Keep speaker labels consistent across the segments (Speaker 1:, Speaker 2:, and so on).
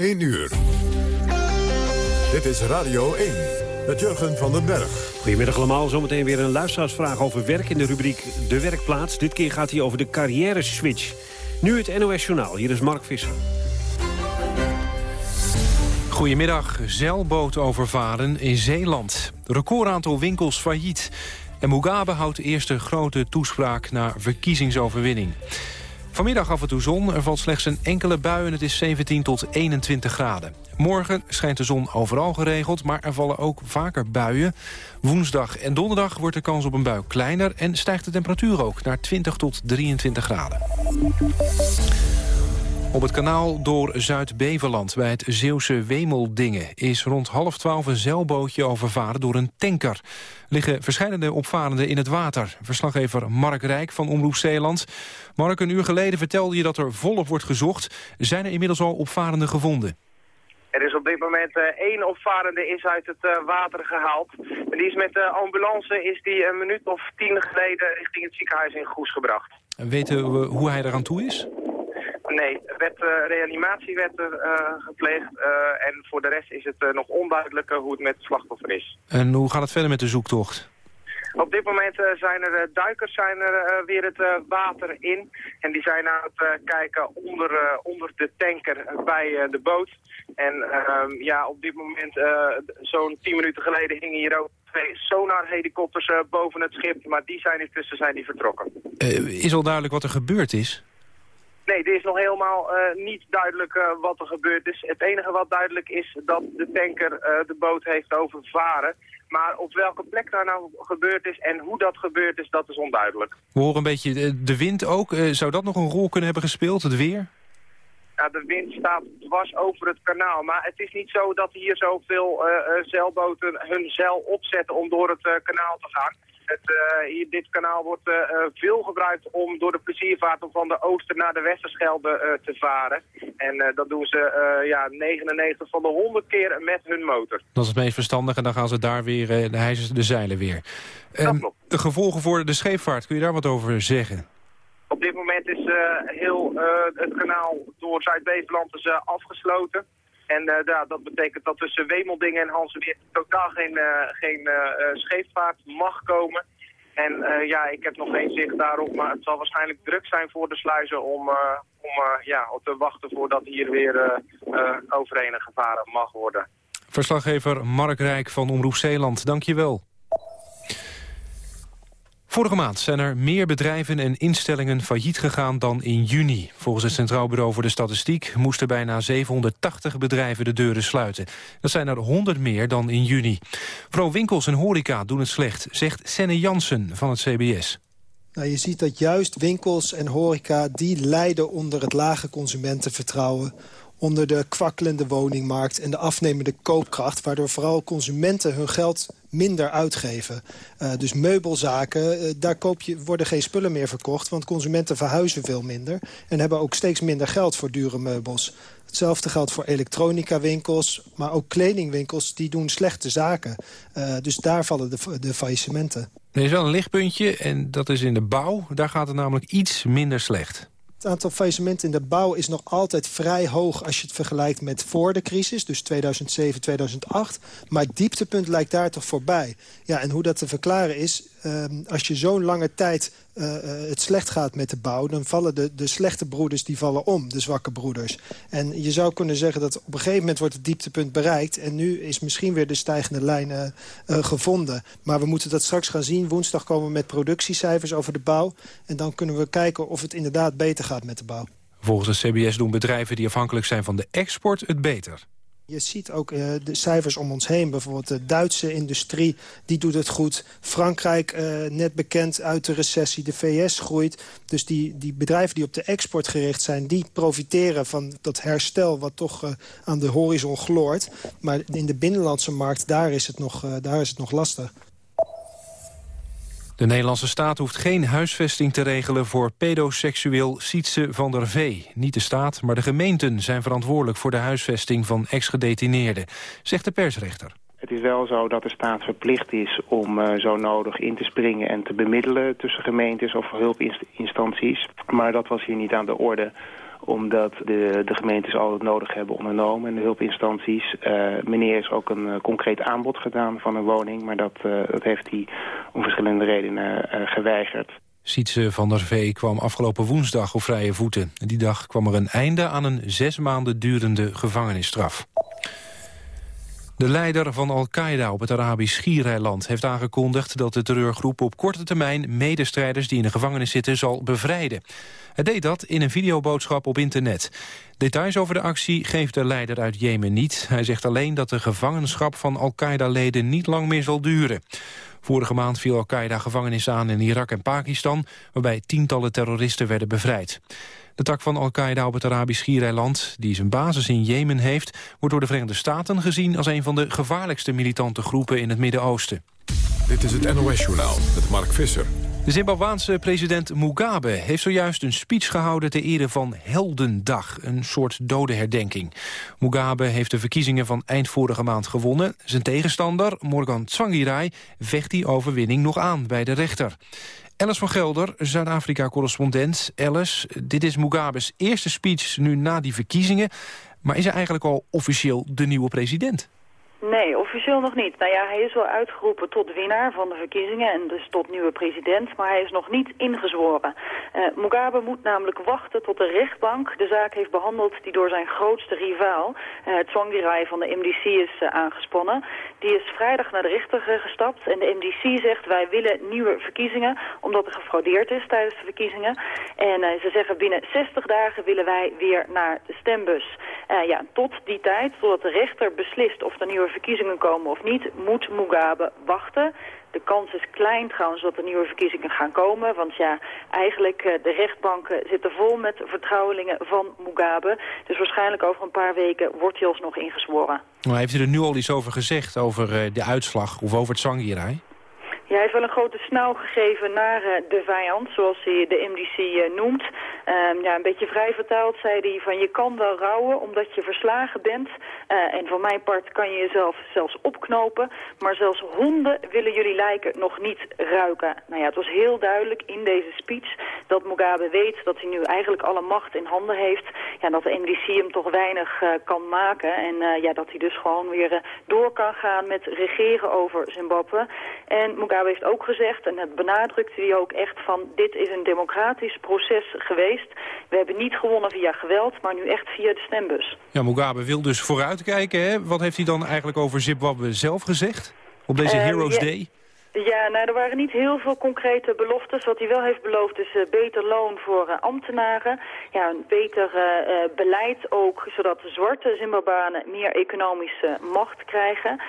Speaker 1: 1 uur. Dit is Radio 1 met Jurgen van den Berg.
Speaker 2: Goedemiddag allemaal. Zometeen weer een luisteraarsvraag over werk in de rubriek De Werkplaats. Dit keer gaat hij over de carrière-switch. Nu het NOS Journaal. Hier is Mark Visser.
Speaker 3: Goedemiddag. Zeilboot overvaren in Zeeland. Recordaantal winkels failliet. En Mugabe houdt eerste grote toespraak na verkiezingsoverwinning. Vanmiddag af en toe zon, er valt slechts een enkele bui en het is 17 tot 21 graden. Morgen schijnt de zon overal geregeld, maar er vallen ook vaker buien. Woensdag en donderdag wordt de kans op een bui kleiner... en stijgt de temperatuur ook naar 20 tot 23 graden. Op het kanaal door Zuid-Beverland bij het Zeeuwse Wemeldingen... is rond half twaalf een zeilbootje overvaren door een tanker. Liggen verschillende opvarenden in het water. Verslaggever Mark Rijk van Omroep Zeeland. Mark, een uur geleden vertelde je dat er volop wordt gezocht. Zijn er inmiddels al opvarenden gevonden?
Speaker 4: Er is op dit moment uh, één opvarende is uit het uh, water gehaald. En die is met de ambulance is die een minuut of tien geleden richting het ziekenhuis in Goes gebracht.
Speaker 3: Weten we hoe hij eraan toe is?
Speaker 4: Nee, werd, uh, reanimatie werd er gepleegd en voor de rest is het nog onduidelijk hoe het met het slachtoffer is.
Speaker 3: En hoe gaat het verder met de zoektocht?
Speaker 4: Op dit moment zijn er duikers zijn er, weer het water in. En die zijn aan het kijken onder, onder de tanker bij de boot. En ehm, ja, op dit moment, zo'n 10 minuten geleden hingen hier ook twee sonarhelikopters boven het schip. Maar die zijn intussen zijn die vertrokken.
Speaker 3: is al duidelijk wat er gebeurd is?
Speaker 4: Nee, er is nog helemaal uh, niet duidelijk uh, wat er gebeurd is. Het enige wat duidelijk is dat de tanker uh, de boot heeft overvaren. Maar op welke plek daar nou gebeurd is en hoe dat gebeurd is, dat is onduidelijk.
Speaker 3: We horen een beetje de wind ook. zou dat nog een rol kunnen hebben gespeeld, het weer?
Speaker 4: Ja, de wind staat dwars over het kanaal. Maar het is niet zo dat hier zoveel zeilboten hun zeil opzetten om door het kanaal te gaan. Het, hier, dit kanaal wordt uh, veel gebruikt om door de pleziervaart om van de Ooster naar de Westerschelde te varen. En dat doen ze ja, 99 van de 100 keer met hun motor.
Speaker 3: Dat is het meest verstandig en dan gaan ze daar weer, de hijsen ze de zeilen weer. Um, de gevolgen voor de scheepvaart, kun je daar wat over zeggen?
Speaker 4: Op dit moment is heel het kanaal door Zuid-Beveland dus, afgesloten. En uh, ja, dat betekent dat tussen Wemeldingen en Hansenweer totaal geen, uh, geen uh, scheepvaart mag komen. En ja, ik heb nog geen zicht daarop, maar het zal waarschijnlijk druk zijn voor de sluizen om, om ja, te wachten voordat hier weer overheen gevaren mag worden.
Speaker 3: Verslaggever Mark Rijk van Omroep Zeeland, dank je wel. Vorige maand zijn er meer bedrijven en instellingen failliet gegaan dan in juni. Volgens het Centraal Bureau voor de Statistiek moesten bijna 780 bedrijven de deuren sluiten. Dat zijn er 100 meer dan in juni. Vooral winkels en horeca doen het slecht, zegt Senne Jansen van het CBS.
Speaker 5: Nou, je ziet dat juist winkels en horeca die lijden onder het lage consumentenvertrouwen onder de kwakkelende woningmarkt en de afnemende koopkracht... waardoor vooral consumenten hun geld minder uitgeven. Uh, dus meubelzaken, uh, daar koop je, worden geen spullen meer verkocht... want consumenten verhuizen veel minder... en hebben ook steeds minder geld voor dure meubels. Hetzelfde geldt voor elektronica-winkels, maar ook kledingwinkels... die doen slechte zaken. Uh, dus daar vallen de, de faillissementen.
Speaker 3: Er is wel een lichtpuntje en dat is in de bouw. Daar gaat het namelijk iets minder slecht.
Speaker 5: Het aantal faillissementen in de bouw is nog altijd vrij hoog... als je het vergelijkt met voor de crisis, dus 2007, 2008. Maar het dieptepunt lijkt daar toch voorbij. Ja, en hoe dat te verklaren is... Um, als je zo'n lange tijd uh, het slecht gaat met de bouw... dan vallen de, de slechte broeders die vallen om, de zwakke broeders. En je zou kunnen zeggen dat op een gegeven moment wordt het dieptepunt bereikt... en nu is misschien weer de stijgende lijn uh, gevonden. Maar we moeten dat straks gaan zien. Woensdag komen we met productiecijfers over de bouw. En dan kunnen we kijken of het inderdaad beter gaat met de bouw.
Speaker 3: Volgens de CBS doen bedrijven die afhankelijk zijn van de export het beter.
Speaker 5: Je ziet ook uh, de cijfers om ons heen. Bijvoorbeeld de Duitse industrie, die doet het goed. Frankrijk, uh, net bekend uit de recessie. De VS groeit. Dus die, die bedrijven die op de export gericht zijn... die profiteren van dat herstel wat toch uh, aan de horizon gloort. Maar in de binnenlandse markt, daar is het nog, daar is het nog lastig.
Speaker 3: De Nederlandse staat hoeft geen huisvesting te regelen voor pedoseksueel Sietse van der Vee. Niet de staat, maar de gemeenten zijn verantwoordelijk voor de huisvesting van ex-gedetineerden, zegt de persrechter.
Speaker 6: Het is wel zo dat de staat verplicht is om uh, zo nodig in te springen en te bemiddelen tussen gemeentes of hulpinstanties. Maar dat was hier niet aan de orde omdat de, de gemeentes al het nodig hebben ondernomen en de hulpinstanties. meneer is ook een concreet aanbod gedaan van een woning, maar dat, dat heeft hij om verschillende redenen geweigerd.
Speaker 3: Sietse van der Vee kwam afgelopen woensdag op vrije voeten. Die dag kwam er een einde aan een zes maanden durende gevangenisstraf. De leider van Al-Qaeda op het Arabisch Schiereiland heeft aangekondigd dat de terreurgroep op korte termijn medestrijders die in de gevangenis zitten zal bevrijden. Hij deed dat in een videoboodschap op internet. Details over de actie geeft de leider uit Jemen niet. Hij zegt alleen dat de gevangenschap van Al-Qaeda-leden niet lang meer zal duren. Vorige maand viel Al-Qaeda gevangenis aan in Irak en Pakistan... waarbij tientallen terroristen werden bevrijd. De tak van Al-Qaeda op het Arabisch Schiereiland, die zijn basis in Jemen heeft... wordt door de Verenigde Staten gezien als een van de gevaarlijkste militante groepen in het Midden-Oosten.
Speaker 1: Dit is het NOS-journaal met Mark Visser.
Speaker 3: De Zimbabwaanse president Mugabe heeft zojuist een speech gehouden... ter ere van Heldendag, een soort dodenherdenking. Mugabe heeft de verkiezingen van eind vorige maand gewonnen. Zijn tegenstander, Morgan Tsvangirai, vecht die overwinning nog aan bij de rechter. Alice van Gelder, Zuid-Afrika-correspondent. Alice, dit is Mugabe's eerste speech nu na die verkiezingen. Maar is hij eigenlijk al officieel de nieuwe president?
Speaker 7: Nee, officieel nog niet. Nou ja, hij is wel uitgeroepen tot winnaar van de verkiezingen en dus tot nieuwe president, maar hij is nog niet ingezworen. Uh, Mugabe moet namelijk wachten tot de rechtbank de zaak heeft behandeld die door zijn grootste rivaal, het Tsvangirai van de MDC, is uh, aangespannen. Die is vrijdag naar de rechter gestapt en de MDC zegt wij willen nieuwe verkiezingen omdat er gefraudeerd is tijdens de verkiezingen. En ze zeggen binnen 60 dagen willen wij weer naar de stembus. ja, tot die tijd, totdat de rechter beslist of er nieuwe verkiezingen komen of niet, moet Mugabe wachten. De kans is klein trouwens dat er nieuwe verkiezingen gaan komen. Want ja, eigenlijk uh, de rechtbanken zitten vol met vertrouwelingen van Mugabe. Dus waarschijnlijk over een paar weken wordt hij alsnog ingezworen.
Speaker 3: Maar heeft u er nu al iets over gezegd, over uh, de uitslag of over het Sangierai?
Speaker 7: Ja, hij heeft wel een grote snauw gegeven naar uh, de vijand, zoals hij de MDC uh, noemt. Um, ja, een beetje vrij vertaald zei hij van je kan wel rouwen omdat je verslagen bent. Uh, en van mijn part kan je jezelf zelfs opknopen. Maar zelfs honden willen jullie lijken nog niet ruiken. Nou ja, het was heel duidelijk in deze speech dat Mugabe weet dat hij nu eigenlijk alle macht in handen heeft. Ja, dat de MDC hem toch weinig kan maken. En ja, dat hij dus gewoon weer door kan gaan met regeren over Zimbabwe. En Mugabe heeft ook gezegd, en dat benadrukte hij ook echt van... dit is een democratisch proces geweest. We hebben niet gewonnen via geweld, maar nu echt via de stembus.
Speaker 3: Ja, Mugabe wil dus vooruitkijken. Hè? Wat heeft hij dan eigenlijk over Zimbabwe zelf gezegd? Op deze uh, Heroes Day?
Speaker 7: Ja, nou, er waren niet heel veel concrete beloftes. Wat hij wel heeft beloofd is uh, beter loon voor uh, ambtenaren. Ja, een beter uh, beleid ook, zodat zwarte Zimbabwanen meer economische macht krijgen.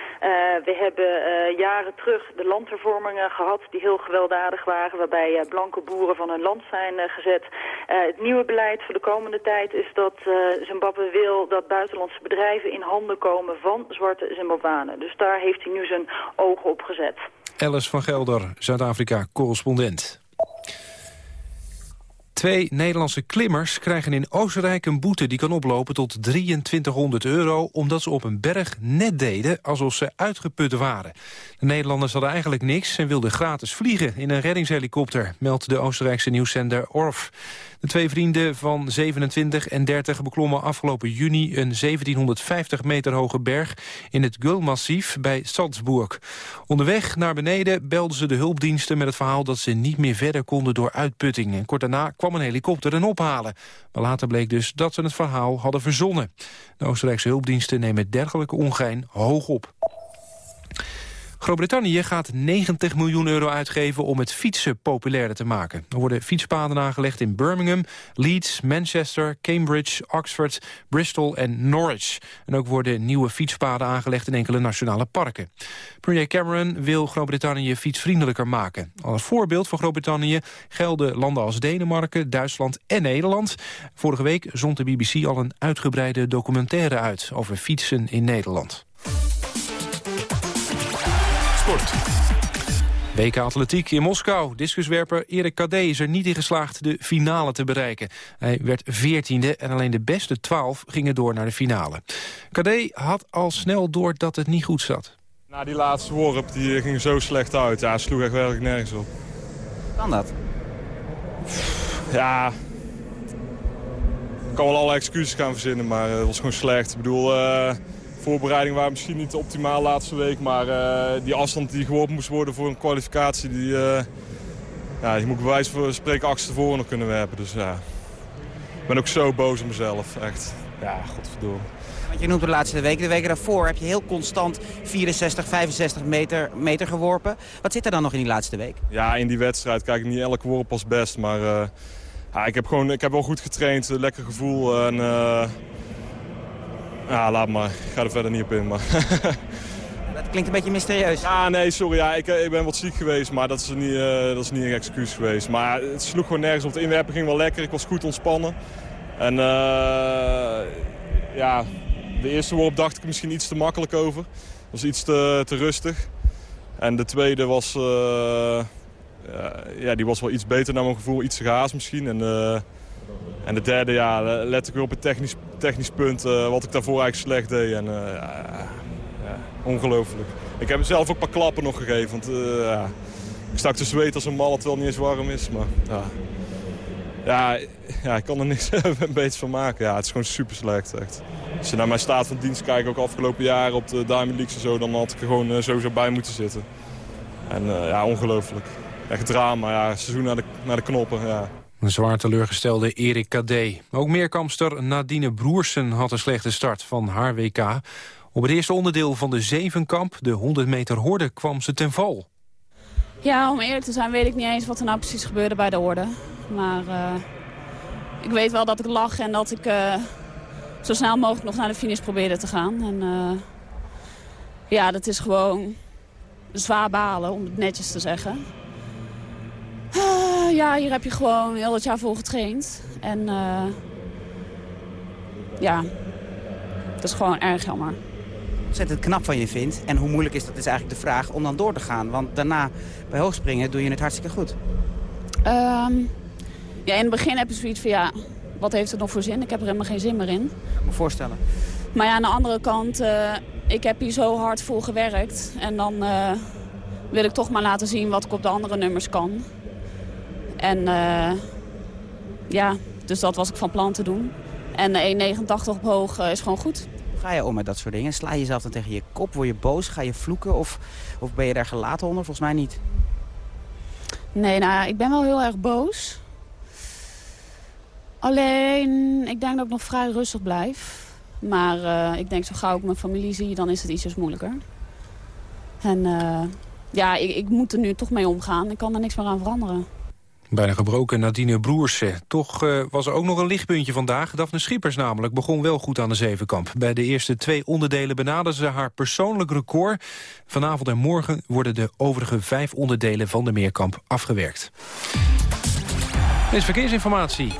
Speaker 7: we hebben jaren terug de landhervormingen gehad die heel gewelddadig waren, waarbij blanke boeren van hun land zijn gezet. het nieuwe beleid voor de komende tijd is dat Zimbabwe wil dat buitenlandse bedrijven in handen komen van zwarte Zimbabwanen. Dus daar heeft hij nu zijn ogen op gezet.
Speaker 3: Alice van Gelder, Zuid-Afrika-correspondent. Twee Nederlandse klimmers krijgen in Oostenrijk een boete... die kan oplopen tot 2300 euro... omdat ze op een berg net deden alsof ze uitgeput waren. De Nederlanders hadden eigenlijk niks en wilden gratis vliegen... in een reddingshelikopter, meldt de Oostenrijkse nieuwszender Orf. De twee vrienden van 27 en 30 beklommen afgelopen juni... een 1750 meter hoge berg in het Gulmassief bij Salzburg. Onderweg naar beneden belden ze de hulpdiensten met het verhaal... dat ze niet meer verder konden door uitputting. En kort daarna kwam een helikopter hen ophalen. Maar later bleek dus dat ze het verhaal hadden verzonnen. De Oostenrijkse hulpdiensten nemen dergelijke ongein hoog op. Groot-Brittannië gaat 90 miljoen euro uitgeven om het fietsen populairder te maken. Er worden fietspaden aangelegd in Birmingham, Leeds, Manchester, Cambridge, Oxford, Bristol en Norwich. En ook worden nieuwe fietspaden aangelegd in enkele nationale parken. Premier Cameron wil Groot-Brittannië fietsvriendelijker maken. Als voorbeeld voor Groot-Brittannië gelden landen als Denemarken, Duitsland en Nederland. Vorige week zond de BBC al een uitgebreide documentaire uit over fietsen in Nederland. Sport. WK Atletiek in Moskou. Discuswerper Erik Kadé is er niet in geslaagd de finale te bereiken. Hij werd veertiende en alleen de beste twaalf gingen door naar de finale. Kadé had al snel door dat het niet goed zat.
Speaker 8: Na die laatste worp die ging zo slecht uit. Ja, sloeg echt werkelijk nergens op.
Speaker 9: Kan dat?
Speaker 8: Ja, kan wel allerlei excuses gaan verzinnen, maar het was gewoon slecht. Ik bedoel, voorbereiding waren misschien niet optimaal laatste week. Maar die afstand die geworpen moest worden voor een kwalificatie... die, ja, die moet ik bij wijze van spreken achterstevoren nog kunnen werpen. Dus ja, ik ben ook zo boos op mezelf, echt. Ja, godverdomme.
Speaker 9: Want je noemt de laatste weken. De weken daarvoor heb je heel constant 64, 65 meter, meter geworpen. Wat zit er dan nog in die laatste week?
Speaker 8: Ja, in die wedstrijd kijk ik niet elke worp pas best. Maar uh, ja, ik, heb gewoon, ik heb wel goed getraind, lekker gevoel. En, ja, laat maar. Ik ga er verder niet op in. Maar
Speaker 9: dat klinkt een beetje mysterieus.
Speaker 8: Ja, nee, sorry. Ja, ik, ik ben wat ziek geweest, maar dat is, niet, uh, dat is niet een excuus geweest. Maar het sloeg gewoon nergens op. De inwerpen ging wel lekker. Ik was goed ontspannen. En ja, de eerste worp dacht ik misschien iets te makkelijk over. was iets te, te rustig. En de tweede was, uh, ja, die was wel iets beter naar mijn gevoel. Iets te gaas misschien. En, en de derde, ja, let ik weer op het technisch, technisch punt. Uh, wat ik daarvoor eigenlijk slecht deed. En, ja, ja, ongelooflijk. Ik heb zelf ook een paar klappen nog gegeven. Want ja, ik stak te zweten als een mal, het niet eens warm is. Maar ja, ja, ja, ik kan er niks een beetje van maken. Ja, het is gewoon super slecht. Echt. Als je naar mijn staat van dienst kijkt, ook afgelopen jaren op de Diamond Leagues en zo... dan had ik er gewoon uh, sowieso bij moeten zitten. En uh, ja, ongelooflijk. Echt drama, ja. Seizoen naar de, naar de knoppen, ja.
Speaker 3: Een zwaar teleurgestelde Erik Kadé. Ook meerkampster Nadine Broersen had een slechte start van haar WK. Op het eerste onderdeel van de zevenkamp, de 100 meter horde, kwam ze ten val.
Speaker 10: Ja, om eerlijk te zijn weet ik niet eens wat er nou precies gebeurde bij de horde. Maar uh, ik weet wel dat ik lag en dat ik uh, zo snel mogelijk nog naar de finish probeerde te gaan. En uh, ja, dat is gewoon zwaar balen, om het netjes te zeggen. Ja, hier heb je gewoon heel het jaar voor getraind. En ja, dat is gewoon erg jammer
Speaker 9: ontzettend knap van je vindt. En hoe moeilijk is dat is eigenlijk de vraag om dan door te gaan. Want daarna bij hoogspringen doe je het hartstikke goed.
Speaker 10: Um, ja, in het begin heb je zoiets van ja, wat heeft het nog voor zin? Ik heb er helemaal geen zin meer in.
Speaker 9: Ik kan me voorstellen.
Speaker 10: Maar ja, aan de andere kant, uh, ik heb hier zo hard voor gewerkt. En dan wil ik toch maar laten zien wat ik op de andere nummers kan. En uh, ja, dus dat was ik van plan te doen. En 1,89 op hoog is gewoon goed.
Speaker 9: Hoe ga je om met dat soort dingen? Sla je jezelf dan tegen je kop? Word je boos? Ga je vloeken? Of, of ben je daar gelaten onder? Volgens mij niet.
Speaker 10: Nee, nou, ik ben wel heel erg boos. Alleen, ik denk dat ik nog vrij rustig blijf. Maar uh, ik denk zo gauw ik mijn familie zie, dan is het ietsjes moeilijker. En uh, ja, ik, ik, moet er nu toch mee omgaan. Ik kan er niks meer aan veranderen.
Speaker 3: Bijna gebroken Nadine Broersen. Toch uh, was er ook nog een lichtpuntje vandaag. Daphne Schippers namelijk begon wel goed aan de zevenkamp. Bij de eerste twee onderdelen benaderde ze haar persoonlijk record. Vanavond en morgen worden de overige vijf onderdelen van de meerkamp afgewerkt. Dit is verkeersinformatie.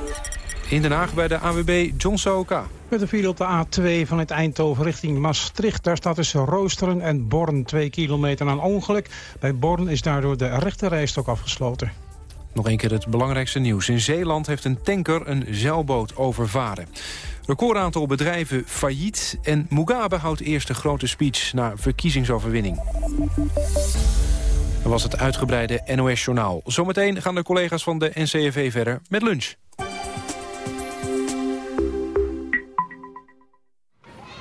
Speaker 3: In Den Haag bij de AWB John Soka.
Speaker 11: Met de file op de A2 vanuit Eindhoven richting Maastricht. Daar staat tussen Roosteren en Born 2 kilometer aan ongeluk. Bij Born is daardoor de rechte rijstok afgesloten.
Speaker 3: Nog een keer het belangrijkste nieuws. In Zeeland heeft een tanker een zeilboot overvaren. Recordaantal bedrijven failliet en Mugabe houdt eerst grote speech na verkiezingsoverwinning. Dat was het uitgebreide NOS-journaal. Zometeen gaan de collega's van de NCRV verder met lunch.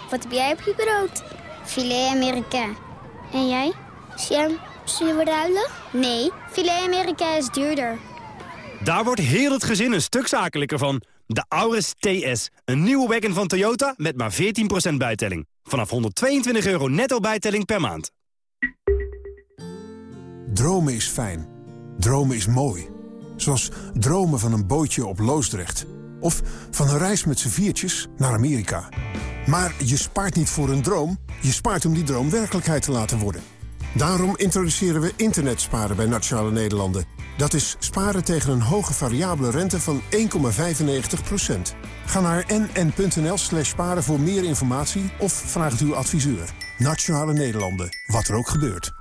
Speaker 12: Wat heb jij op je brood? Filet Amerika. En jij? Sam, zullen we ruilen? Nee, filet Amerika is duurder.
Speaker 13: Daar wordt heel het gezin een stuk zakelijker van. De Auris TS, een nieuwe wagon van Toyota met maar 14% bijtelling. Vanaf 122 euro netto bijtelling per maand.
Speaker 14: Dromen is fijn. Dromen is mooi. Zoals dromen van een bootje op Loosdrecht. Of van een reis met z'n viertjes naar Amerika. Maar je spaart niet voor een droom, je spaart om die droom werkelijkheid te laten worden. Daarom introduceren we internetsparen bij Nationale Nederlanden. Dat is sparen tegen een hoge variabele rente van 1,95%. Ga naar nn.nl slash sparen voor meer informatie of vraag het uw adviseur. Nationale Nederlanden, wat er ook gebeurt.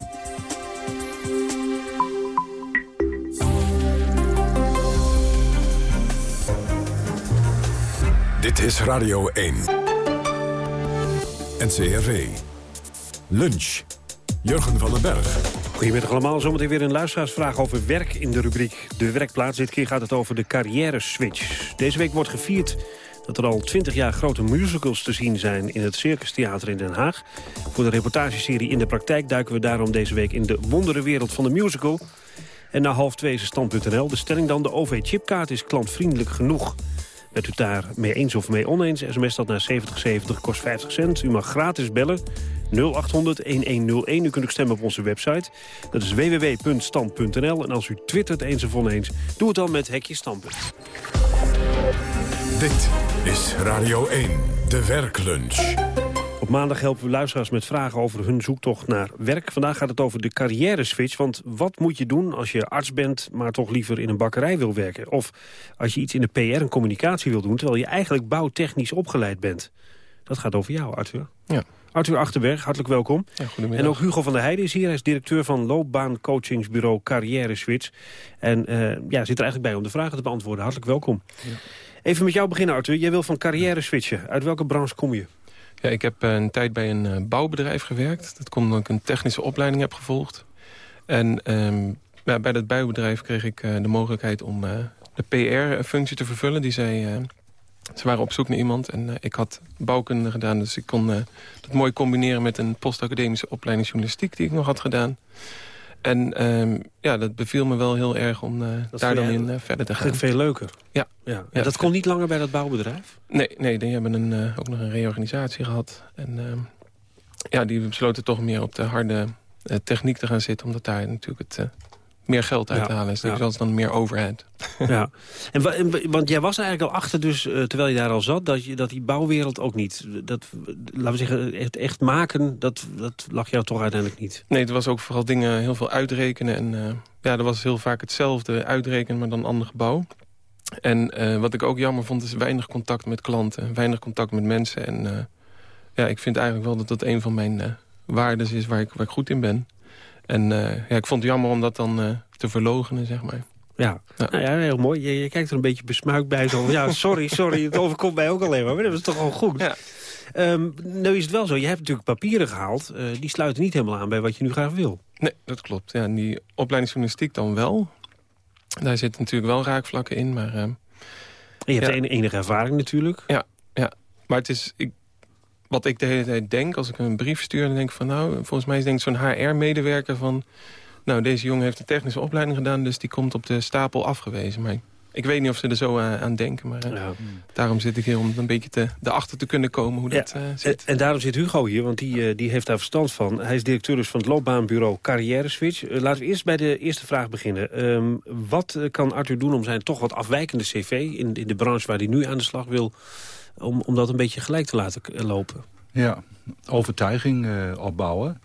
Speaker 1: Dit is Radio 1. NCRV. Lunch. Jurgen van den Berg.
Speaker 2: Goedemiddag allemaal. Zometeen weer een luisteraarsvraag over werk in de rubriek De Werkplaats. Dit keer gaat het over de carrière-switch. Deze week wordt gevierd dat er al 20 jaar grote musicals te zien zijn... in het Circus Theater in Den Haag. Voor de reportageserie In de Praktijk duiken we daarom deze week... in de wonderenwereld van de musical. En na half twee is stand.nl. De stelling dan, de OV-chipkaart is klantvriendelijk genoeg. Bent u daar mee eens of mee oneens? SMS dat naar 7070 kost 50 cent. U mag gratis bellen. 0800-1101. U kunt ook stemmen op onze website. Dat is www.stand.nl. En als u twittert eens of oneens, doe het dan met Hekje Standpunt.
Speaker 1: Dit is Radio 1, de werklunch.
Speaker 2: Op maandag helpen we luisteraars met vragen over hun zoektocht naar werk. Vandaag gaat het over de carrière-switch. Want wat moet je doen als je arts bent, maar toch liever in een bakkerij wil werken? Of als je iets in de PR en communicatie wil doen... terwijl je eigenlijk bouwtechnisch opgeleid bent? Dat gaat over jou, Arthur.
Speaker 15: Ja.
Speaker 2: Arthur Achterberg, hartelijk welkom.
Speaker 15: Ja, goedemiddag.
Speaker 2: En ook Hugo van der Heijden is hier. Hij is directeur van loopbaancoachingsbureau Carrière Switch. En uh, ja, zit er eigenlijk bij om de vragen te beantwoorden. Hartelijk welkom.
Speaker 15: Ja.
Speaker 2: Even met jou beginnen, Arthur. Jij wil van carrière switchen. Uit welke branche kom je?
Speaker 15: Ja, ik heb eh, een tijd bij een uh, bouwbedrijf gewerkt. Dat komt omdat ik een technische opleiding heb gevolgd. En ja, bij dat bouwbedrijf kreeg ik uh, de mogelijkheid om de PR-functie te vervullen. Die zei, ze waren op zoek naar iemand en ik had bouwkunde gedaan. Dus ik kon dat mooi combineren met een postacademische opleiding journalistiek die ik nog had gedaan. En um, ja, dat beviel me wel heel erg om uh, daar dan in uh, verder te gaan.
Speaker 2: Dat veel leuker.
Speaker 15: Ja.
Speaker 2: ja. ja dat kon niet langer bij dat bouwbedrijf?
Speaker 15: Nee, nee die hebben een, uh, ook nog een reorganisatie gehad. En ja, die besloten toch meer op de harde techniek te gaan zitten... omdat daar natuurlijk het meer geld uit te halen is. Dus dat is dan meer overheid.
Speaker 2: Ja, en, want jij was eigenlijk al achter, dus, uh, terwijl je daar al zat... Dat, je, dat die bouwwereld ook niet, dat, laten we zeggen, het echt maken... Dat, dat lag jou toch uiteindelijk niet?
Speaker 15: Nee, het was ook vooral dingen, heel veel uitrekenen. En uh, ja, er was heel vaak hetzelfde uitrekenen, maar dan een ander gebouw. En uh, wat ik ook jammer vond, is weinig contact met klanten. Weinig contact met mensen. En ja, ik vind eigenlijk wel dat dat een van mijn waarden is waar ik, waar ik goed in ben. En uh, ja, ik vond het jammer om dat dan uh, te verlogenen, zeg maar.
Speaker 2: Ja, ja. Nou ja heel mooi. Je, je, kijkt er een beetje besmuikt bij. Zo. Ja, sorry, sorry, het overkomt mij ook alleen maar. Maar dat is toch gewoon goed.
Speaker 15: Ja.
Speaker 2: Um, nu is het wel zo, je hebt natuurlijk papieren gehaald. Uh, die sluiten niet helemaal aan bij wat je nu graag wil.
Speaker 15: Nee, dat klopt. Ja, en die opleiding journalistiek dan wel. Daar zitten natuurlijk wel raakvlakken in, maar...
Speaker 2: en je hebt ja. enige ervaring natuurlijk.
Speaker 15: Ja, ja. maar het is... Ik, wat ik de hele tijd denk, als ik een brief stuur... dan denk ik van, nou, volgens mij is denk zo'n HR-medewerker van... nou, deze jongen heeft een technische opleiding gedaan... dus die komt op de stapel afgewezen. Maar ik weet niet of ze er zo uh, aan denken. Maar uh, ja. daarom zit ik hier om een beetje te, erachter te kunnen komen hoe
Speaker 2: ja,
Speaker 15: dat uh, zit.
Speaker 2: En, en, daarom zit Hugo hier, want die, die heeft daar verstand van. Hij is directeur dus van het loopbaanbureau Carrière Switch. laten we eerst bij de eerste vraag beginnen. Um, wat kan Arthur doen om zijn toch wat afwijkende cv... in, in de branche waar hij nu aan de slag wil om, om dat een beetje gelijk te laten lopen.
Speaker 16: Ja, overtuiging uh, opbouwen.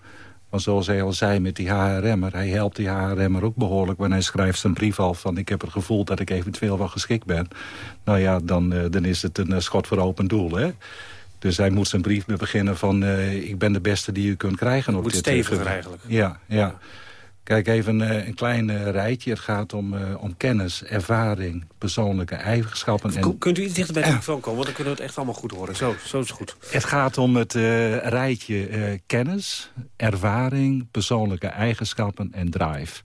Speaker 16: Want zoals hij al zei met die HRM'er... hij helpt die HRM'er ook behoorlijk... wanneer hij schrijft zijn brief al van... ik heb het gevoel dat ik eventueel wel geschikt ben. Nou ja, dan, uh, dan is het een uh, schot voor open doel, hè? Dus hij moet zijn brief beginnen van... ik ben de beste die u kunt krijgen. Op
Speaker 2: moet
Speaker 16: dit
Speaker 2: steviger eigenlijk.
Speaker 16: Ja, ja. ja. Kijk, even een, een klein uh, rijtje. Het gaat om, uh, om kennis, ervaring, persoonlijke eigenschappen.
Speaker 2: En... Kunt u iets dichter bij de microfoon komen? Want dan kunnen we het echt allemaal goed horen. Zo, zo is het goed.
Speaker 16: Het gaat om het rijtje kennis, ervaring, persoonlijke eigenschappen en drive.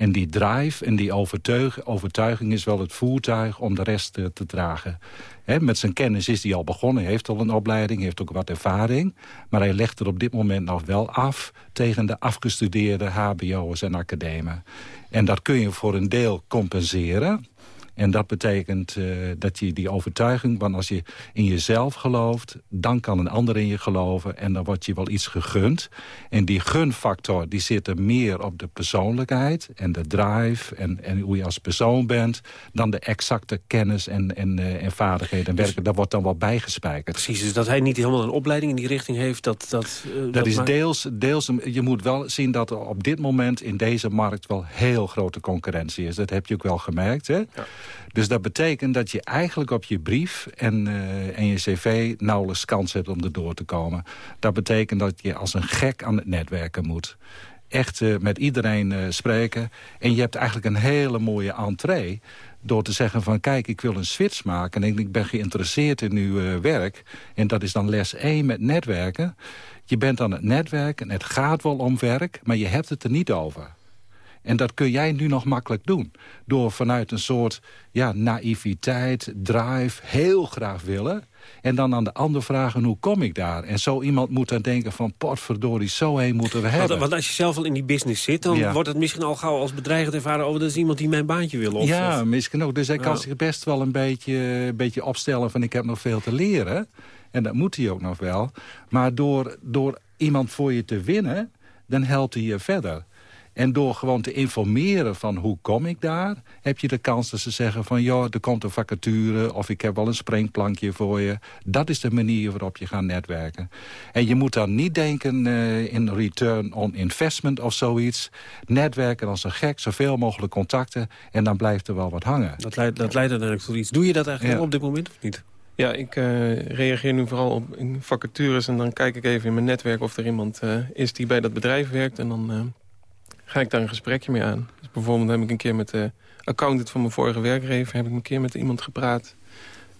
Speaker 16: En die drive en die overtuig, overtuiging is wel het voertuig om de rest te dragen. Met zijn kennis is hij al begonnen, heeft al een opleiding, heeft ook wat ervaring. Maar hij legt er op dit moment nog wel af tegen de afgestudeerde hbo'ers en academen. En dat kun je voor een deel compenseren. En dat betekent uh, dat je die overtuiging... want als je in jezelf gelooft, dan kan een ander in je geloven... en dan wordt je wel iets gegund. En die gunfactor die zit er meer op de persoonlijkheid... en de drive en, en hoe je als persoon bent... dan de exacte kennis en, en, uh, en vaardigheden en werken. Dus, dat wordt dan wel bijgespijkerd.
Speaker 2: Precies, dus dat hij niet helemaal een opleiding in die richting heeft... dat, dat,
Speaker 16: uh, dat, dat is deels, deels... Je moet wel zien dat er op dit moment in deze markt... wel heel grote concurrentie is. Dat heb je ook wel gemerkt, hè? Ja. Dus dat betekent dat je eigenlijk op je brief en, uh, en je cv nauwelijks kans hebt om erdoor te komen. Dat betekent dat je als een gek aan het netwerken moet. Echt uh, met iedereen uh, spreken. En je hebt eigenlijk een hele mooie entree door te zeggen van kijk, ik wil een switch maken... en ik ben geïnteresseerd in uw werk. En dat is dan les 1 met netwerken. Je bent aan het netwerken, het gaat wel om werk... maar je hebt het er niet over. En dat kun jij nu nog makkelijk doen. Door vanuit een soort ja, naïviteit, drive, heel graag willen... En dan aan de ander vragen, hoe kom ik daar? En zo iemand moet dan denken van, potverdorie, zo heen moeten we hebben.
Speaker 2: Want, want als je zelf al in die business zit, dan ja. wordt het misschien al gauw als bedreigend ervaren... over dat is iemand die mijn baantje wil. Of,
Speaker 16: ja, misschien ook. Dus hij kan ja. zich best wel een beetje, een beetje opstellen van, ik heb nog veel te leren. En dat moet hij ook nog wel. Maar door, door iemand voor je te winnen, dan helpt hij je verder. En door gewoon te informeren van hoe kom ik daar... heb je de kans dat ze zeggen van... joh, er komt een vacature of ik heb wel een springplankje voor je. Dat is de manier waarop je gaat netwerken. En je moet dan niet denken uh, in return on investment of zoiets. Netwerken als een gek, zoveel mogelijk contacten... en dan blijft er wel wat hangen.
Speaker 2: Dat leidt, dat leidt uiteindelijk tot iets. Doe je dat eigenlijk ja. op dit moment of niet?
Speaker 15: Ja, ik uh, reageer nu vooral op in vacatures... en dan kijk ik even in mijn netwerk of er iemand uh, is die bij dat bedrijf werkt... en dan uh, ga ik daar een gesprekje mee aan. Dus bijvoorbeeld heb ik een keer met de accountant van mijn vorige werkgever... heb ik een keer met iemand gepraat.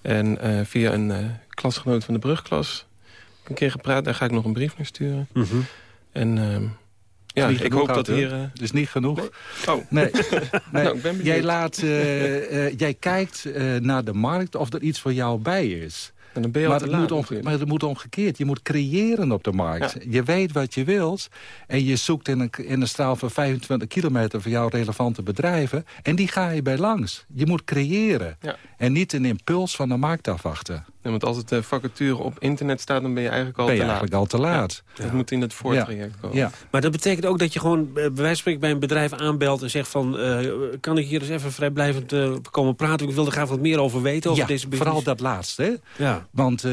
Speaker 15: En uh, via een uh, klasgenoot van de brugklas heb ik een keer gepraat. Daar ga ik nog een brief naar sturen.
Speaker 2: Mm -hmm.
Speaker 15: En uh, ja, ik hoop dat hier... Uh...
Speaker 16: Dus niet genoeg?
Speaker 15: Nee. Oh.
Speaker 16: Nee. nee. nou, ik ben jij, laat, jij kijkt naar de markt of er iets voor jou bij is.
Speaker 15: En dan ben je
Speaker 16: maar, het moet maar het moet omgekeerd. Je moet creëren op de markt. Ja. Je weet wat je wilt. En je zoekt in een, in een straal van 25 kilometer... voor jou relevante bedrijven. En die ga je bij langs. Je moet creëren.
Speaker 15: Ja.
Speaker 16: En niet een impuls van de markt afwachten.
Speaker 15: Ja, want als het uh, vacature op internet staat, dan ben je eigenlijk al
Speaker 16: ben
Speaker 15: te
Speaker 16: je
Speaker 15: laat.
Speaker 16: eigenlijk al te laat.
Speaker 15: Ja. Dat moet in het voortraject komen.
Speaker 16: Ja.
Speaker 2: Maar dat betekent ook dat je gewoon bij wijze van spreken bij een bedrijf aanbelt... en zegt van, uh, kan ik hier eens even vrijblijvend uh, komen praten? Ik wil er graag wat meer over weten, over
Speaker 16: ja,
Speaker 2: deze business.
Speaker 16: vooral dat laatste. Hè?
Speaker 2: Ja.
Speaker 16: Want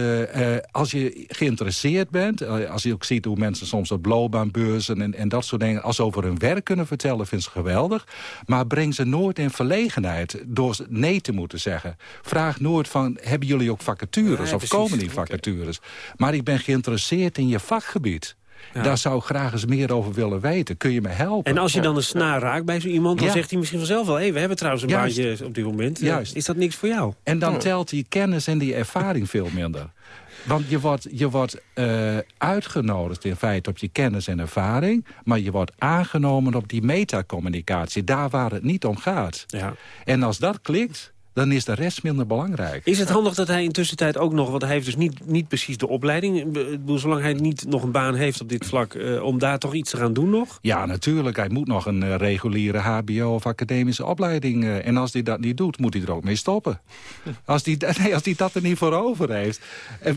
Speaker 16: als je geïnteresseerd bent... als je ook ziet hoe mensen soms op loopbaanbeurzen en, en dat soort dingen... als ze over hun werk kunnen vertellen, vindt ze geweldig. Maar breng ze nooit in verlegenheid door nee te moeten zeggen. Vraag nooit van, hebben jullie ook vacatures?
Speaker 2: Ja,
Speaker 16: of komen die vacatures? Maar ik ben geïnteresseerd in je vakgebied. Ja. Daar zou ik graag eens meer over willen weten. Kun je me helpen?
Speaker 2: En als je dan een snaar raakt bij zo iemand... dan ja. zegt hij misschien vanzelf wel... hé, hey, we hebben trouwens een Juist. baantje op dit moment.
Speaker 16: Juist.
Speaker 2: Is dat niks voor jou?
Speaker 16: En dan telt die kennis en die ervaring veel minder. Want je wordt, je wordt uh, uitgenodigd in feite op je kennis en ervaring... maar je wordt aangenomen op die metacommunicatie. Daar waar het niet om gaat.
Speaker 2: Ja.
Speaker 16: En als dat klikt dan is de rest minder belangrijk.
Speaker 2: Is het handig dat hij in tussentijd ook nog... want hij heeft dus niet, niet precies de opleiding... zolang hij niet nog een baan heeft op dit vlak... Uh, om daar toch iets te gaan doen nog?
Speaker 16: Ja, natuurlijk. Hij moet nog een uh, reguliere hbo of academische opleiding. Uh, en als hij dat niet doet, moet hij er ook mee stoppen. als hij nee, als dat er niet voor over heeft...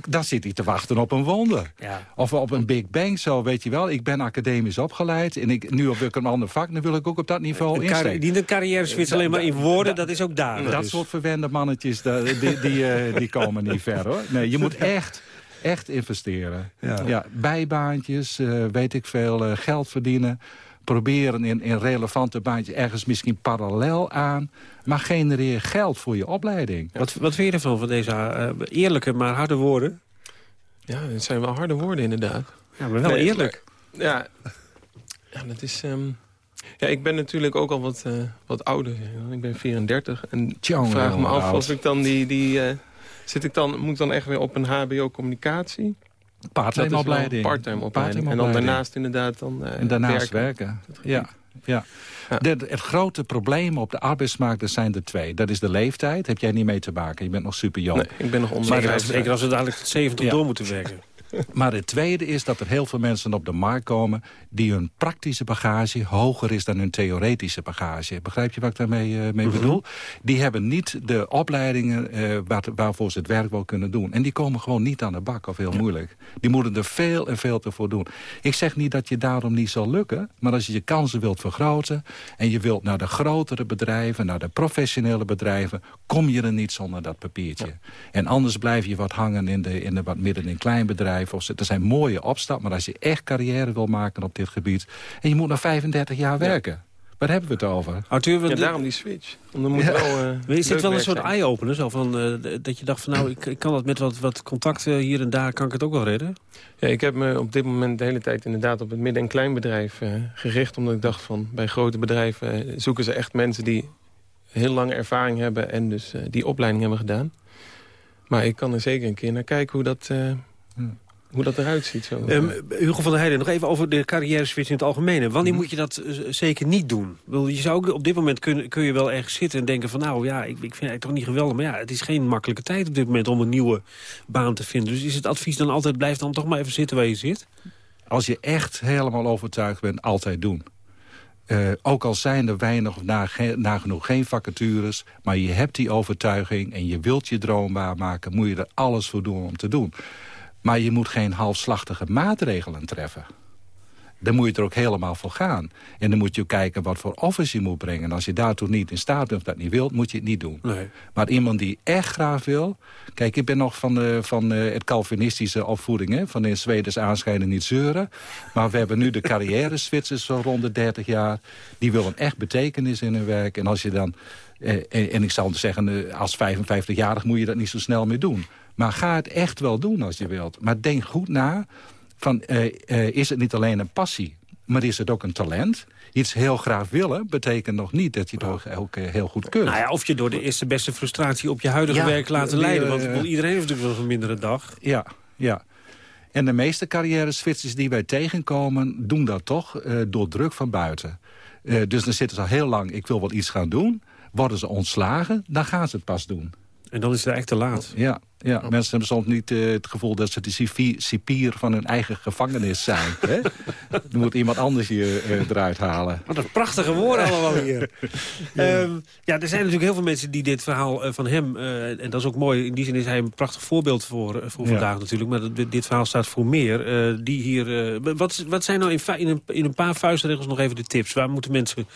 Speaker 16: dan zit hij te wachten op een wonder.
Speaker 2: Ja.
Speaker 16: Of op een Big Bang zo, weet je wel. Ik ben academisch opgeleid en ik, nu op een ander vak... dan wil ik ook op dat niveau insteken.
Speaker 2: Niet een carrière switch alleen maar in woorden, dat is ook daar.
Speaker 16: Dat
Speaker 2: dus.
Speaker 16: soort verwende mannetjes, die, die, die, uh, die komen niet ver, hoor. Nee, je moet echt, echt investeren.
Speaker 2: Ja.
Speaker 16: Ja, bijbaantjes, uh, weet ik veel, uh, geld verdienen. Proberen in, in relevante baantjes ergens misschien parallel aan. Maar genereer geld voor je opleiding.
Speaker 2: Ja. Wat, wat vind je ervan, van deze eerlijke, maar harde woorden?
Speaker 15: Ja, het zijn wel harde woorden inderdaad.
Speaker 2: Ja, maar wel nee, eerlijk.
Speaker 15: Maar, ja, ja, dat is... Um... Ja, ik ben natuurlijk ook al wat, uh, wat ouder. Ik ben 34 en
Speaker 16: Tjonge,
Speaker 15: vraag me af of ik dan die... die uh, zit ik dan, moet ik dan echt weer op een hbo-communicatie?
Speaker 16: Part-time opleiding.
Speaker 15: Part-time opleiding. Part en dan daarnaast inderdaad dan uh,
Speaker 16: En daarnaast
Speaker 15: werken.
Speaker 16: werken. Ja, ja. Ja. De, het grote probleem op de arbeidsmarkt dat zijn er twee. Dat is de leeftijd. Heb jij niet mee te maken. Je bent nog super jong.
Speaker 15: Nee, ik ben nog onder
Speaker 2: Zeker als, zeker als we dadelijk tot 70 ja. door moeten werken.
Speaker 16: Maar het tweede is dat er heel veel mensen op de markt komen... die hun praktische bagage hoger is dan hun theoretische bagage. Begrijp je wat ik daarmee uh, mee
Speaker 2: Mhm.
Speaker 16: bedoel? Die hebben niet de opleidingen eh, waar, waarvoor ze het werk wel kunnen doen. En die komen gewoon niet aan de bak of heel moeilijk. Die moeten er veel en veel te voor doen. Ik zeg niet dat je daarom niet zal lukken... maar als je je kansen wilt vergroten... en je wilt naar de grotere bedrijven, naar de professionele bedrijven... kom je er niet zonder dat papiertje. En anders blijf je wat hangen in de, in de wat midden- en kleinbedrijven. Of, er zijn mooie opstap, maar als je echt carrière wil maken op dit gebied... en je moet nog 35 jaar werken... Waar hebben we het over?
Speaker 2: Arthur,
Speaker 15: Ja, daarom die switch. Want er moet wel, eh,
Speaker 2: is dit wel een soort eye-opener? Zo van, eh, dat je dacht van nou, ik, ik kan dat met wat, wat contacten hier en daar, kan ik het ook wel redden?
Speaker 15: Ja, ik heb me op dit moment de hele tijd inderdaad op het midden- en kleinbedrijf eh, gericht. Omdat ik dacht van bij grote bedrijven zoeken ze echt mensen die heel lange ervaring hebben. En dus eh, die opleiding hebben gedaan. Maar ik kan er zeker een keer naar kijken hoe dat, eh, hoe dat eruit ziet. Zo.
Speaker 2: Ehm, Hugo van der Heijden, nog even over de carrière switch in het algemeen. Wanneer moet je dat eh, zeker niet doen? Je zou ook op dit moment kun, kun je wel ergens zitten en denken van... nou ja, ik, ik vind het eigenlijk toch niet geweldig. Maar ja, het is geen makkelijke tijd op dit moment om een nieuwe baan te vinden. Dus is het advies dan altijd, blijf dan toch maar even zitten waar je zit?
Speaker 16: Als je echt helemaal overtuigd bent, altijd doen. Eh, ook al zijn er weinig of nage- nagenoeg geen vacatures... maar je hebt die overtuiging en je wilt je droom waarmaken... moet je er alles voor doen om te doen. Maar je moet geen halfslachtige maatregelen treffen. Dan moet je er ook helemaal voor gaan. En dan moet je ook kijken wat voor offers je moet brengen. En als je daartoe niet in staat bent of dat niet wilt, moet je het niet doen.
Speaker 2: Nee.
Speaker 16: Maar iemand die echt graag wil... Kijk, ik ben nog van, de, van eh, het Calvinistische opvoeding... Hè? van in Zweden is aanschijnen niet zeuren. Maar we hebben nu de carrière-switsers zo rond de 30 jaar. Die willen echt betekenis in hun werk. En als je dan... eh, en, en ik zal zeggen, eh, als 55-jarig moet je dat niet zo snel meer doen. Maar ga het echt wel doen als je wilt. Maar denk goed na, van, eh, eh, is het niet alleen een passie... maar is het ook een talent? Iets heel graag willen betekent nog niet dat je het ook, ook eh, heel goed kunt.
Speaker 2: Nou ja, of je door de eerste beste frustratie op je huidige
Speaker 16: Ja,
Speaker 2: werk laten leiden. Want iedereen heeft natuurlijk wel een mindere dag.
Speaker 16: Ja, ja. En de meeste carrière-switches die wij tegenkomen... doen dat toch door druk van buiten. Dus dan zitten ze al heel lang, ik wil wel iets gaan doen. Worden ze ontslagen, dan gaan ze het pas doen.
Speaker 2: En dan is het echt te laat.
Speaker 16: Ja, ja. mensen hebben soms niet eh, het gevoel dat ze de cipier van hun eigen gevangenis zijn. hè? Dan moet iemand anders je eh, eruit halen.
Speaker 2: Wat een prachtige woorden allemaal hier. Ehm, ja, er zijn natuurlijk heel veel mensen die dit verhaal eh, van hem... eh, en dat is ook mooi, in die zin is hij een prachtig voorbeeld voor, voor
Speaker 16: Ja.
Speaker 2: vandaag natuurlijk. Maar dat- dit verhaal staat voor meer. eh, die hier, eh, wat, wat zijn nou in, fe- in, een, in een paar vuistregels nog even de tips? Waar moeten mensen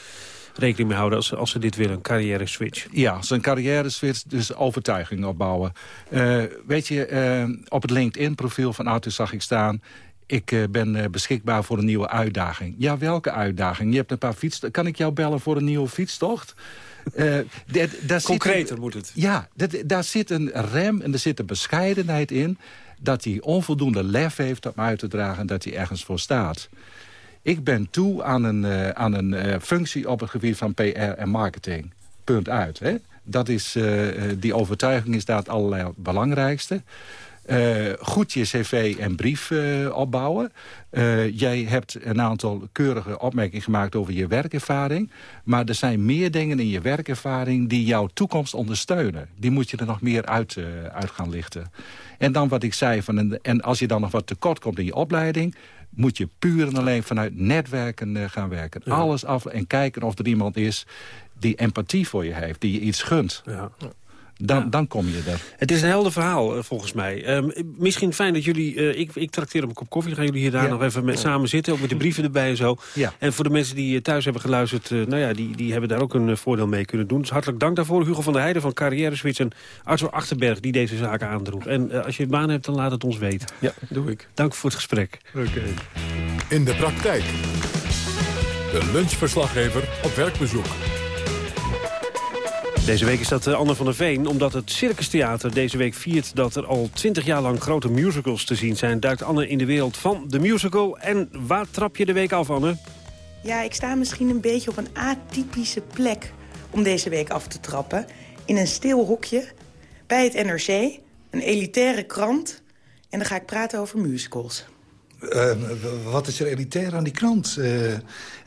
Speaker 2: rekening mee houden als, ze- als ze dit willen? Een carrière switch.
Speaker 16: Ja, zijn carrière switch, dus overtuiging opbouwen. Eh, weet je, eh, op het LinkedIn-profiel van Arthur zag ik staan... ik eh, ben beschikbaar voor een nieuwe uitdaging. Ja, welke uitdaging? Je hebt een paar fiets. Kan ik jou bellen voor een nieuwe fietstocht? Daar- daar zit
Speaker 2: Concreter
Speaker 16: een-
Speaker 2: moet het.
Speaker 16: Ja, daar zit een rem en er zit een bescheidenheid in... dat hij onvoldoende lef heeft om uit te dragen dat hij ergens voor staat. Ik ben toe aan een, eh, aan een eh, functie op het gebied van PR en marketing. Punt uit. Hè? Dat is, eh, die overtuiging is daar het allerbelangrijkste. Eh, goed je cv en brief opbouwen. Jij hebt een aantal keurige opmerkingen gemaakt over je werkervaring. Maar er zijn meer dingen in je werkervaring die jouw toekomst ondersteunen. Die moet je er nog meer uit, uit gaan lichten. En dan wat ik zei, van en als je dan nog wat tekort komt in je opleiding moet je puur en alleen vanuit netwerken eh, gaan werken. Alles af en kijken of er iemand is die empathie voor je heeft, die je iets gunt.
Speaker 2: Ja.
Speaker 16: Dan, dan kom je er.
Speaker 2: Het is een helder verhaal, eh, volgens mij. Ehm, misschien fijn dat jullie... eh, ik, ik trakteer op een kop koffie. Dan gaan jullie hier daar
Speaker 16: Ja.
Speaker 2: nog even met, samen zitten. Ook met de brieven erbij en zo.
Speaker 16: Ja.
Speaker 2: En voor de mensen die eh, thuis hebben geluisterd... eh, nou ja, die, die hebben daar ook een voordeel mee kunnen doen. Dus hartelijk dank daarvoor. Hugo van der Heijden van Carrière Switch en Arthur Achterberg... die deze zaken aandroeg. En als je een baan hebt, dan laat het ons weten.
Speaker 15: Ja, doe ik.
Speaker 2: Dank voor het gesprek.
Speaker 1: Oké. In de praktijk. De lunchverslaggever op werkbezoek.
Speaker 2: Deze week is dat eh, Anne van der Veen, omdat het Circus Theater deze week viert dat er al twintig jaar lang grote musicals te zien zijn. Duikt Anne in de wereld van de musical. En waar trap je de week af, Anne?
Speaker 17: Ja, ik sta misschien een beetje op een atypische plek om deze week af te trappen. In een stil hokje, bij het NRC, een elitaire krant. En dan ga ik praten over musicals.
Speaker 18: Uh, wat is er elitair aan die krant? Uh,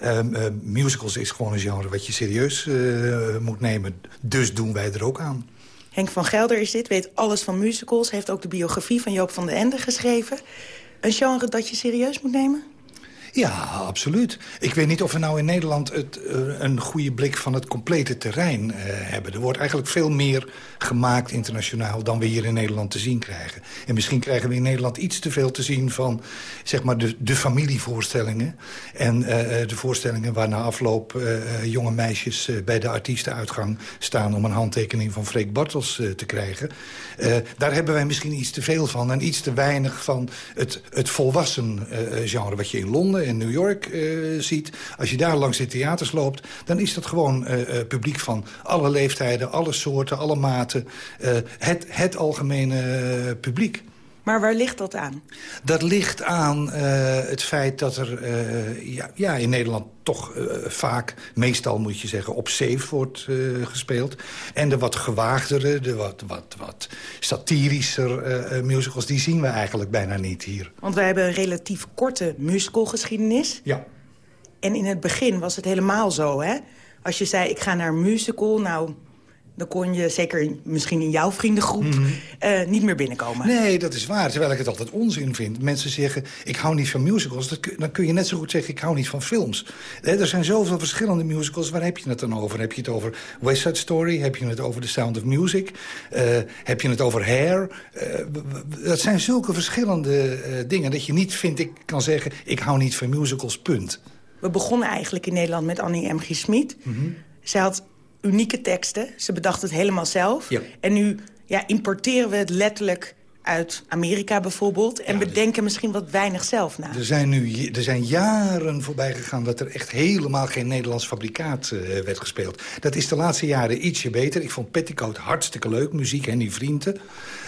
Speaker 18: uh, musicals is gewoon een genre wat je serieus eh, moet nemen. Dus doen wij er ook aan.
Speaker 17: Henk van Gelder is dit, weet alles van musicals. Heeft ook de biografie van Joop van den Ende geschreven. Een genre dat je serieus moet nemen?
Speaker 18: Ja, absoluut. Ik weet niet of we nou in Nederland het, uh, een goede blik van het complete terrein uh, hebben. Er wordt eigenlijk veel meer gemaakt internationaal dan we hier in Nederland te zien krijgen. En misschien krijgen we in Nederland iets te veel te zien van zeg maar de, de familievoorstellingen. En uh, de voorstellingen waar na afloop jonge meisjes bij de artiestenuitgang staan... om een handtekening van Freek Bartels te krijgen. daar hebben wij misschien iets te veel van en iets te weinig van het, het volwassen genre wat je in Londen in New York uh, ziet... als je daar langs de theaters loopt... dan is dat gewoon uh, publiek van alle leeftijden, alle soorten, alle maten. het, het algemene publiek.
Speaker 17: Maar waar ligt dat aan?
Speaker 18: Dat ligt aan uh, het feit dat er uh, ja, ja, in Nederland toch uh, vaak, meestal moet je zeggen, op safe wordt gespeeld. En de wat gewaagdere, de wat, wat, wat satirischer musicals, die zien we eigenlijk bijna niet hier.
Speaker 17: Want wij hebben een relatief korte musicalgeschiedenis.
Speaker 18: Ja.
Speaker 17: En in het begin was het helemaal zo, hè? Als je zei, ik ga naar een musical, nou, dan kon je, zeker misschien in jouw vriendengroep, mm -hmm. uh, niet meer binnenkomen.
Speaker 18: Nee, dat is waar. Terwijl ik het altijd onzin vind. Mensen zeggen, ik hou niet van musicals. Dat, dan kun je net zo goed zeggen, ik hou niet van films. Er zijn zoveel verschillende musicals. Waar heb je het dan over? Heb je het over West Side Story? Heb je het over The Sound of Music? Uh, heb je het over Hair? Uh, dat zijn zulke verschillende dingen... dat je niet, vind ik, kan zeggen, ik hou niet van musicals, punt.
Speaker 17: We begonnen eigenlijk in Nederland met Annie M. G. Schmid. Mm -hmm. Zij had unieke teksten. Ze bedacht het helemaal zelf.
Speaker 18: Ja.
Speaker 17: En nu ja, importeren we het letterlijk uit Amerika bijvoorbeeld. En ja, bedenken misschien wat weinig zelf na.
Speaker 18: Er zijn nu er zijn jaren voorbij gegaan dat er echt helemaal geen Nederlands fabrikaat uh, werd gespeeld. Dat is de laatste jaren ietsje beter. Ik vond Petticoat hartstikke leuk, muziek en die vrienden.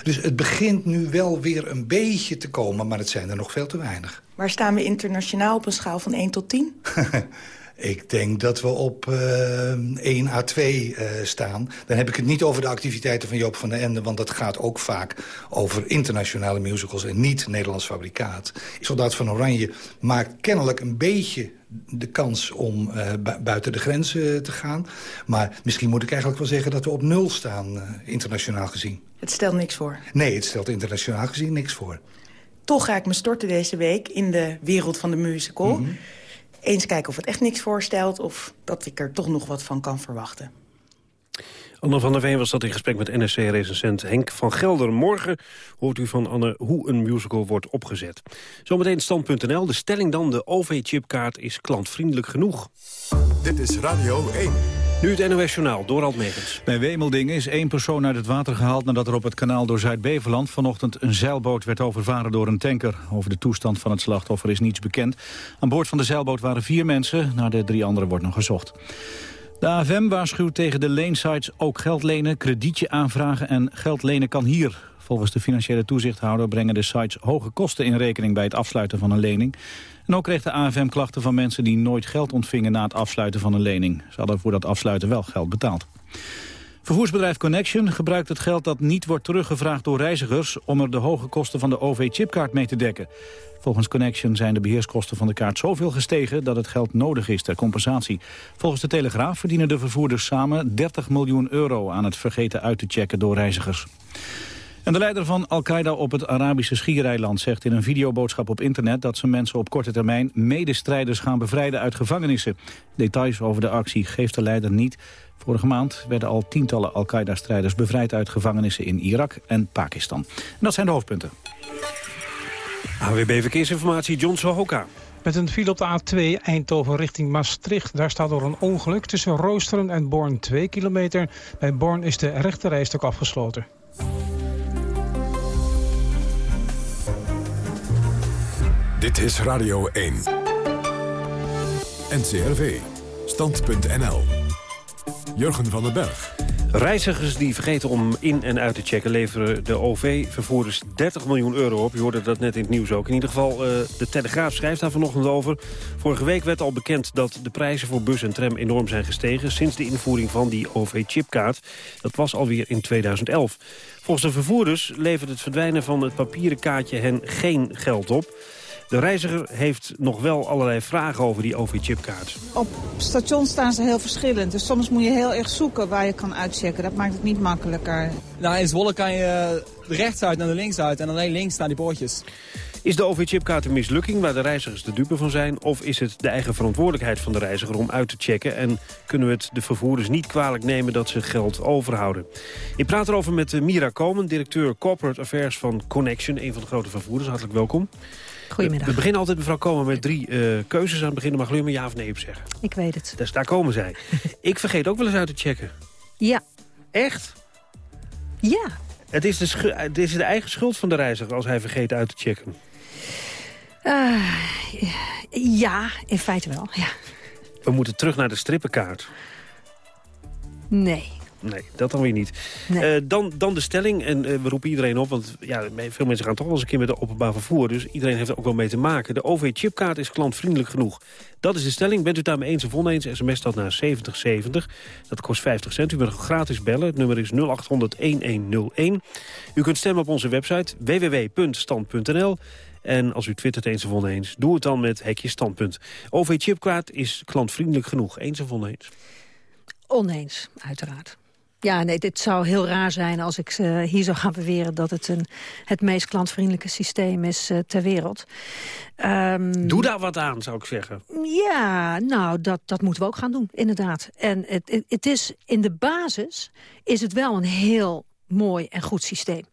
Speaker 18: Dus het begint nu wel weer een beetje te komen, maar het zijn er nog veel te weinig.
Speaker 17: Waar staan we internationaal op een schaal van 1 tot 10?
Speaker 18: Ik denk dat we op uh, 1 à 2 uh, staan. Dan heb ik het niet over de activiteiten van Joop van den Ende... want dat gaat ook vaak over internationale musicals... en niet Nederlands fabrikaat. Soldaat van Oranje maakt kennelijk een beetje de kans om uh, bu buiten de grenzen te gaan. Maar misschien moet ik eigenlijk wel zeggen dat we op nul staan, uh, internationaal gezien.
Speaker 17: Het stelt niks voor?
Speaker 18: Nee, het stelt internationaal gezien niks voor.
Speaker 17: Toch ga ik me storten deze week in de wereld van de musical... Mm -hmm eens kijken of het echt niks voorstelt... of dat ik er toch nog wat van kan verwachten.
Speaker 2: Anne van der Veen was dat in gesprek met NSC-recensent Henk van Gelder. Morgen hoort u van Anne hoe een musical wordt opgezet. Zometeen stand.nl. De stelling dan, de OV-chipkaart is klantvriendelijk genoeg.
Speaker 1: Dit is Radio 1.
Speaker 2: Nu het NOS Journaal, Dorald Megens.
Speaker 19: Bij Wemeldingen is één persoon uit het water gehaald... nadat er op het kanaal door Zuid-Beveland vanochtend een zeilboot werd overvaren door een tanker. Over de toestand van het slachtoffer is niets bekend. Aan boord van de zeilboot waren vier mensen, naar de drie anderen wordt nog gezocht. De AFM waarschuwt tegen de leensites ook geld lenen, kredietje aanvragen en geld lenen kan hier. Volgens de financiële toezichthouder brengen de sites hoge kosten in rekening bij het afsluiten van een lening. Ook kreeg de AFM klachten van mensen die nooit geld ontvingen na het afsluiten van een lening. Ze hadden voor dat afsluiten wel geld betaald. Vervoersbedrijf Connection gebruikt het geld dat niet wordt teruggevraagd door reizigers... om er de hoge kosten van de OV-chipkaart mee te dekken. Volgens Connection zijn de beheerskosten van de kaart zoveel gestegen... dat het geld nodig is ter compensatie. Volgens de Telegraaf verdienen de vervoerders samen 30 miljoen euro... aan het vergeten uit te checken door reizigers. En de leider van Al-Qaeda op het Arabische Schiereiland zegt in een videoboodschap op internet dat ze mensen op korte termijn medestrijders gaan bevrijden uit gevangenissen. Details over de actie geeft de leider niet. Vorige maand werden al tientallen Al-Qaeda-strijders bevrijd uit gevangenissen in Irak en Pakistan. En dat zijn de hoofdpunten.
Speaker 2: AWB Verkeersinformatie, John Sohoka.
Speaker 11: Met een file op de A2 Eindhoven richting Maastricht. Daar staat door een ongeluk tussen Roosteren en Born 2 kilometer. Bij Born is de rechterrijstok afgesloten.
Speaker 1: Dit is Radio 1. NCRV. Stand.nl. Jurgen van den Berg.
Speaker 2: Reizigers die vergeten om in- en uit te checken... leveren de OV-vervoerders 30 miljoen euro op. Je hoorde dat net in het nieuws ook. In ieder geval, uh, de Telegraaf schrijft daar vanochtend over. Vorige week werd al bekend dat de prijzen voor bus en tram enorm zijn gestegen... sinds de invoering van die OV-chipkaart. Dat was alweer in 2011. Volgens de vervoerders levert het verdwijnen van het papieren kaartje hen geen geld op... De reiziger heeft nog wel allerlei vragen over die OV-chipkaart.
Speaker 20: Op stations staan ze heel verschillend. Dus soms moet je heel erg zoeken waar je kan uitchecken. Dat maakt het niet makkelijker.
Speaker 21: Nou, in Zwolle kan je rechtsuit naar de linksuit en alleen links naar die poortjes.
Speaker 2: Is de OV-chipkaart een mislukking waar de reizigers de dupe van zijn... of is het de eigen verantwoordelijkheid van de reiziger om uit te checken... en kunnen we het de vervoerders niet kwalijk nemen dat ze geld overhouden? Ik praat erover met eh, Mira Komen, directeur Corporate Affairs van Connection... een van de grote vervoerders. Hartelijk welkom.
Speaker 20: Goedemiddag.
Speaker 2: We beginnen altijd, mevrouw Komen, met drie eh, keuzes aan het begin. Mag u maar ja of nee op zeggen?
Speaker 20: Ik weet het.
Speaker 2: Dus daar komen zij. Ik vergeet ook wel eens uit te checken.
Speaker 20: Ja.
Speaker 2: Echt?
Speaker 20: Ja.
Speaker 2: Het is, de het is de eigen schuld van de reiziger als hij vergeet uit te checken.
Speaker 20: Eh, ja, in feite wel. Ja.
Speaker 2: We moeten terug naar de strippenkaart.
Speaker 20: Nee.
Speaker 2: Nee, dat dan weer niet. Eh, dan, dan de stelling, en eh, we roepen iedereen op... want ja, veel mensen gaan toch wel eens een keer met de openbaar vervoer... dus iedereen heeft er ook wel mee te maken. De OV-chipkaart is klantvriendelijk genoeg. Dat is de stelling. Bent u het daarmee eens of oneens? SMS dat naar 7070. Dat kost 50 cent. U kunt gratis bellen. Het nummer is 0800-1101. U kunt stemmen op onze website www.stand.nl. En als u twittert eens of oneens, doe het dan met hekje standpunt. OV-chipkaart is klantvriendelijk genoeg. Eens of oneens?
Speaker 20: Oneens, uiteraard. Ja, nee, dit zou heel raar zijn als ik eh, hier zou gaan beweren... dat het een, het meest klantvriendelijke systeem is eh, ter wereld. Ehm,
Speaker 2: Doe daar wat aan, zou ik zeggen.
Speaker 20: Ja, nou, dat, dat moeten we ook gaan doen, inderdaad. En het, het, is in de basis is het wel een heel mooi en goed systeem.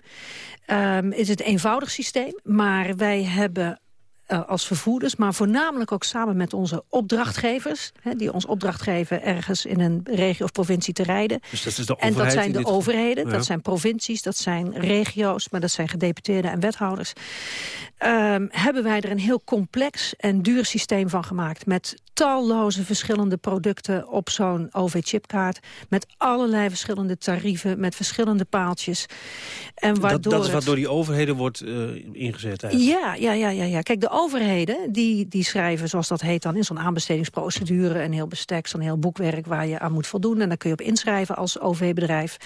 Speaker 20: Ehm, is het een eenvoudig systeem, maar wij hebben uh, als vervoerders, maar voornamelijk ook samen met onze opdrachtgevers... Hè, die ons opdracht geven ergens in een regio of provincie te rijden.
Speaker 2: Dus dat is de
Speaker 20: en dat zijn de overheden,
Speaker 2: ja.
Speaker 20: dat zijn provincies, dat zijn regio's... maar dat zijn gedeputeerden en wethouders. Um, hebben wij er een heel complex en duur systeem van gemaakt... met talloze verschillende producten op zo'n OV-chipkaart... met allerlei verschillende tarieven, met verschillende paaltjes. En waardoor
Speaker 2: dat, dat is wat door die overheden wordt uh, ingezet eigenlijk.
Speaker 20: Ja, ja, ja, ja, ja. Kijk, de overheden die, die schrijven, zoals dat heet dan... in zo'n aanbestedingsprocedure, een heel bestek, zo'n heel boekwerk... waar je aan moet voldoen en daar kun je op inschrijven als OV-bedrijf.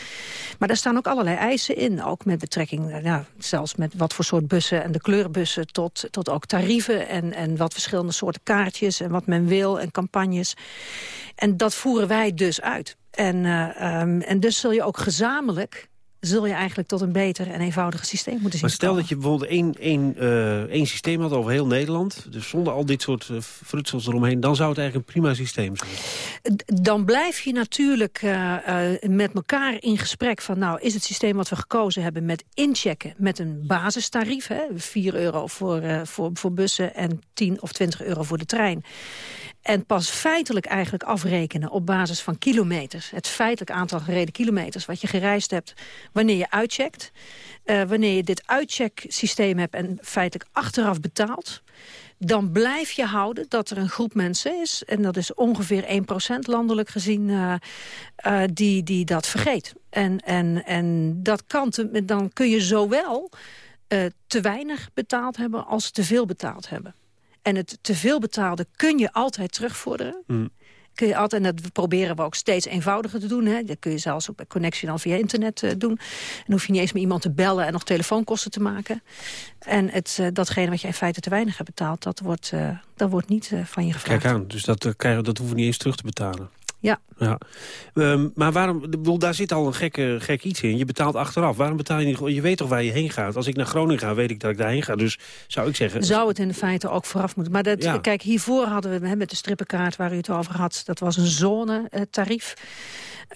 Speaker 20: Maar daar staan ook allerlei eisen in, ook met betrekking... Ja, zelfs met wat voor soort bussen en de kleurbussen... tot, tot ook tarieven en, en wat verschillende soorten kaartjes... en wat men wil en campagnes. En dat voeren wij dus uit. En, uh, um, en dus zul je ook gezamenlijk zul je eigenlijk tot een beter en eenvoudiger systeem moeten zien
Speaker 2: Maar stel dat je bijvoorbeeld één, één, uh, één systeem had over heel Nederland... dus zonder al dit soort uh, frutsels eromheen... dan zou het eigenlijk een prima systeem zijn.
Speaker 20: Dan blijf je natuurlijk uh, met elkaar in gesprek van... nou, is het systeem wat we gekozen hebben met inchecken... met een basistarief, hè, 4 euro voor, voor, voor bussen... en 10 of 20 euro voor de trein... En pas feitelijk eigenlijk afrekenen op basis van kilometers. Het feitelijk aantal gereden kilometers wat je gereisd hebt wanneer je uitcheckt. Uh, wanneer je dit uitchecksysteem hebt en feitelijk achteraf betaalt dan blijf je houden dat er een groep mensen is... en dat is ongeveer 1% landelijk gezien, uh, uh, die, die dat vergeet. En, en, en dat kan dan kun je zowel te weinig betaald hebben als te veel betaald hebben. En het te veel betaalde kun je altijd terugvorderen.
Speaker 2: Mm.
Speaker 20: Kun je altijd, en dat proberen we ook steeds eenvoudiger te doen. Hè. Dat kun je zelfs ook bij connectie dan via internet uh, doen. Dan hoef je niet eens met iemand te bellen en nog telefoonkosten te maken. En het, uh, datgene wat je in feite te weinig hebt betaald, dat wordt, uh, dat wordt niet van je gevraagd.
Speaker 2: Kijk aan, dus dat, dat hoeven we niet eens terug te betalen.
Speaker 20: Ja.
Speaker 2: ja. Um, maar waarom, bedoel, daar zit al een gekke, gek iets in. Je betaalt achteraf. Waarom betaal je niet? Je weet toch waar je heen gaat? Als ik naar Groningen ga, weet ik dat ik daarheen ga. Dus zou ik zeggen...
Speaker 20: Zou het in feite ook vooraf moeten. Maar dat,
Speaker 2: Ja.
Speaker 20: kijk, hiervoor hadden we hè, met de strippenkaart waar u het over had... dat was een zonetarief.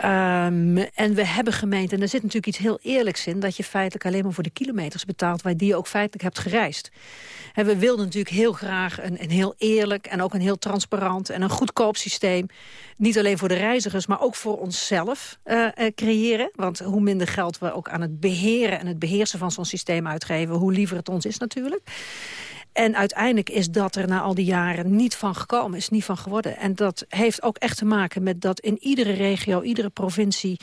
Speaker 20: Um, en we hebben gemeend, en er zit natuurlijk iets heel eerlijks in... dat je feitelijk alleen maar voor de kilometers betaalt... waar die je ook feitelijk hebt gereisd. En we wilden natuurlijk heel graag een, een heel eerlijk... en ook een heel transparant en een goedkoop systeem. Niet alleen voor de reizigers, maar ook voor onszelf uh, creëren. Want hoe minder geld we ook aan het beheren... en het beheersen van zo'n systeem uitgeven... hoe liever het ons is natuurlijk. En uiteindelijk is dat er na al die jaren niet van gekomen, is niet van geworden. En dat heeft ook echt te maken met dat in iedere regio, iedere provincie...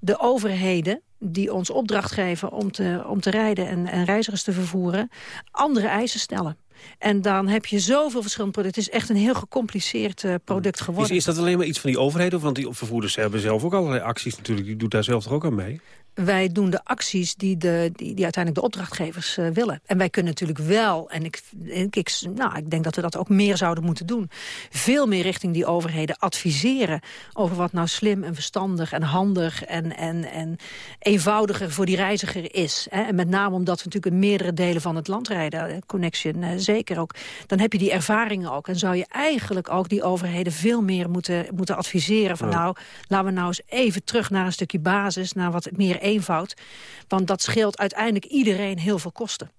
Speaker 20: de overheden die ons opdracht geven om te, om te rijden en, en reizigers te vervoeren... andere eisen stellen. En dan heb je zoveel verschillende producten. Het is echt een heel gecompliceerd uh, product geworden.
Speaker 2: Is, is dat alleen maar iets van die overheden? Want die vervoerders hebben zelf ook allerlei acties natuurlijk. Die doet daar zelf toch ook aan mee?
Speaker 20: Wij doen de acties die, de, die, die uiteindelijk de opdrachtgevers uh, willen. En wij kunnen natuurlijk wel, en ik, ik, nou, ik denk dat we dat ook meer zouden moeten doen... veel meer richting die overheden adviseren over wat nou slim en verstandig en handig... en, en, en eenvoudiger voor die reiziger is. Hè? En met name omdat we natuurlijk in meerdere delen van het land rijden. Connection uh, zeker ook. Dan heb je die ervaringen ook. En zou je eigenlijk ook die overheden veel meer moeten, moeten adviseren... van nou, laten we nou eens even terug naar een stukje basis... naar wat meer eenvoud. Want dat scheelt uiteindelijk iedereen heel veel kosten.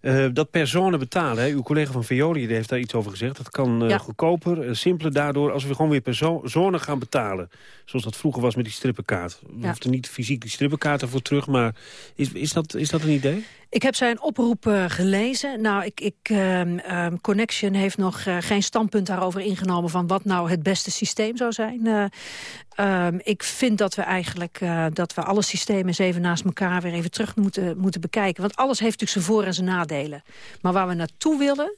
Speaker 2: Uh, dat personen betalen, hè? uw collega van Veolia heeft daar iets over gezegd. Dat kan uh, goedkoper, uh, simpeler daardoor als we gewoon weer personen gaan betalen. Zoals dat vroeger was met die strippenkaart. We ja. hoefden niet fysiek die strippenkaart ervoor terug, maar is, is, dat, is dat een idee?
Speaker 20: Ik heb zijn oproep uh, gelezen. Nou, ik, ik, uh, uh, Connection heeft nog uh, geen standpunt daarover ingenomen... van wat nou het beste systeem zou zijn. Ehm, ik vind dat we eigenlijk dat we alle systemen even naast elkaar... weer even terug moeten, moeten bekijken. Want alles heeft natuurlijk zijn voor- en zijn nadelen. Maar waar we naartoe willen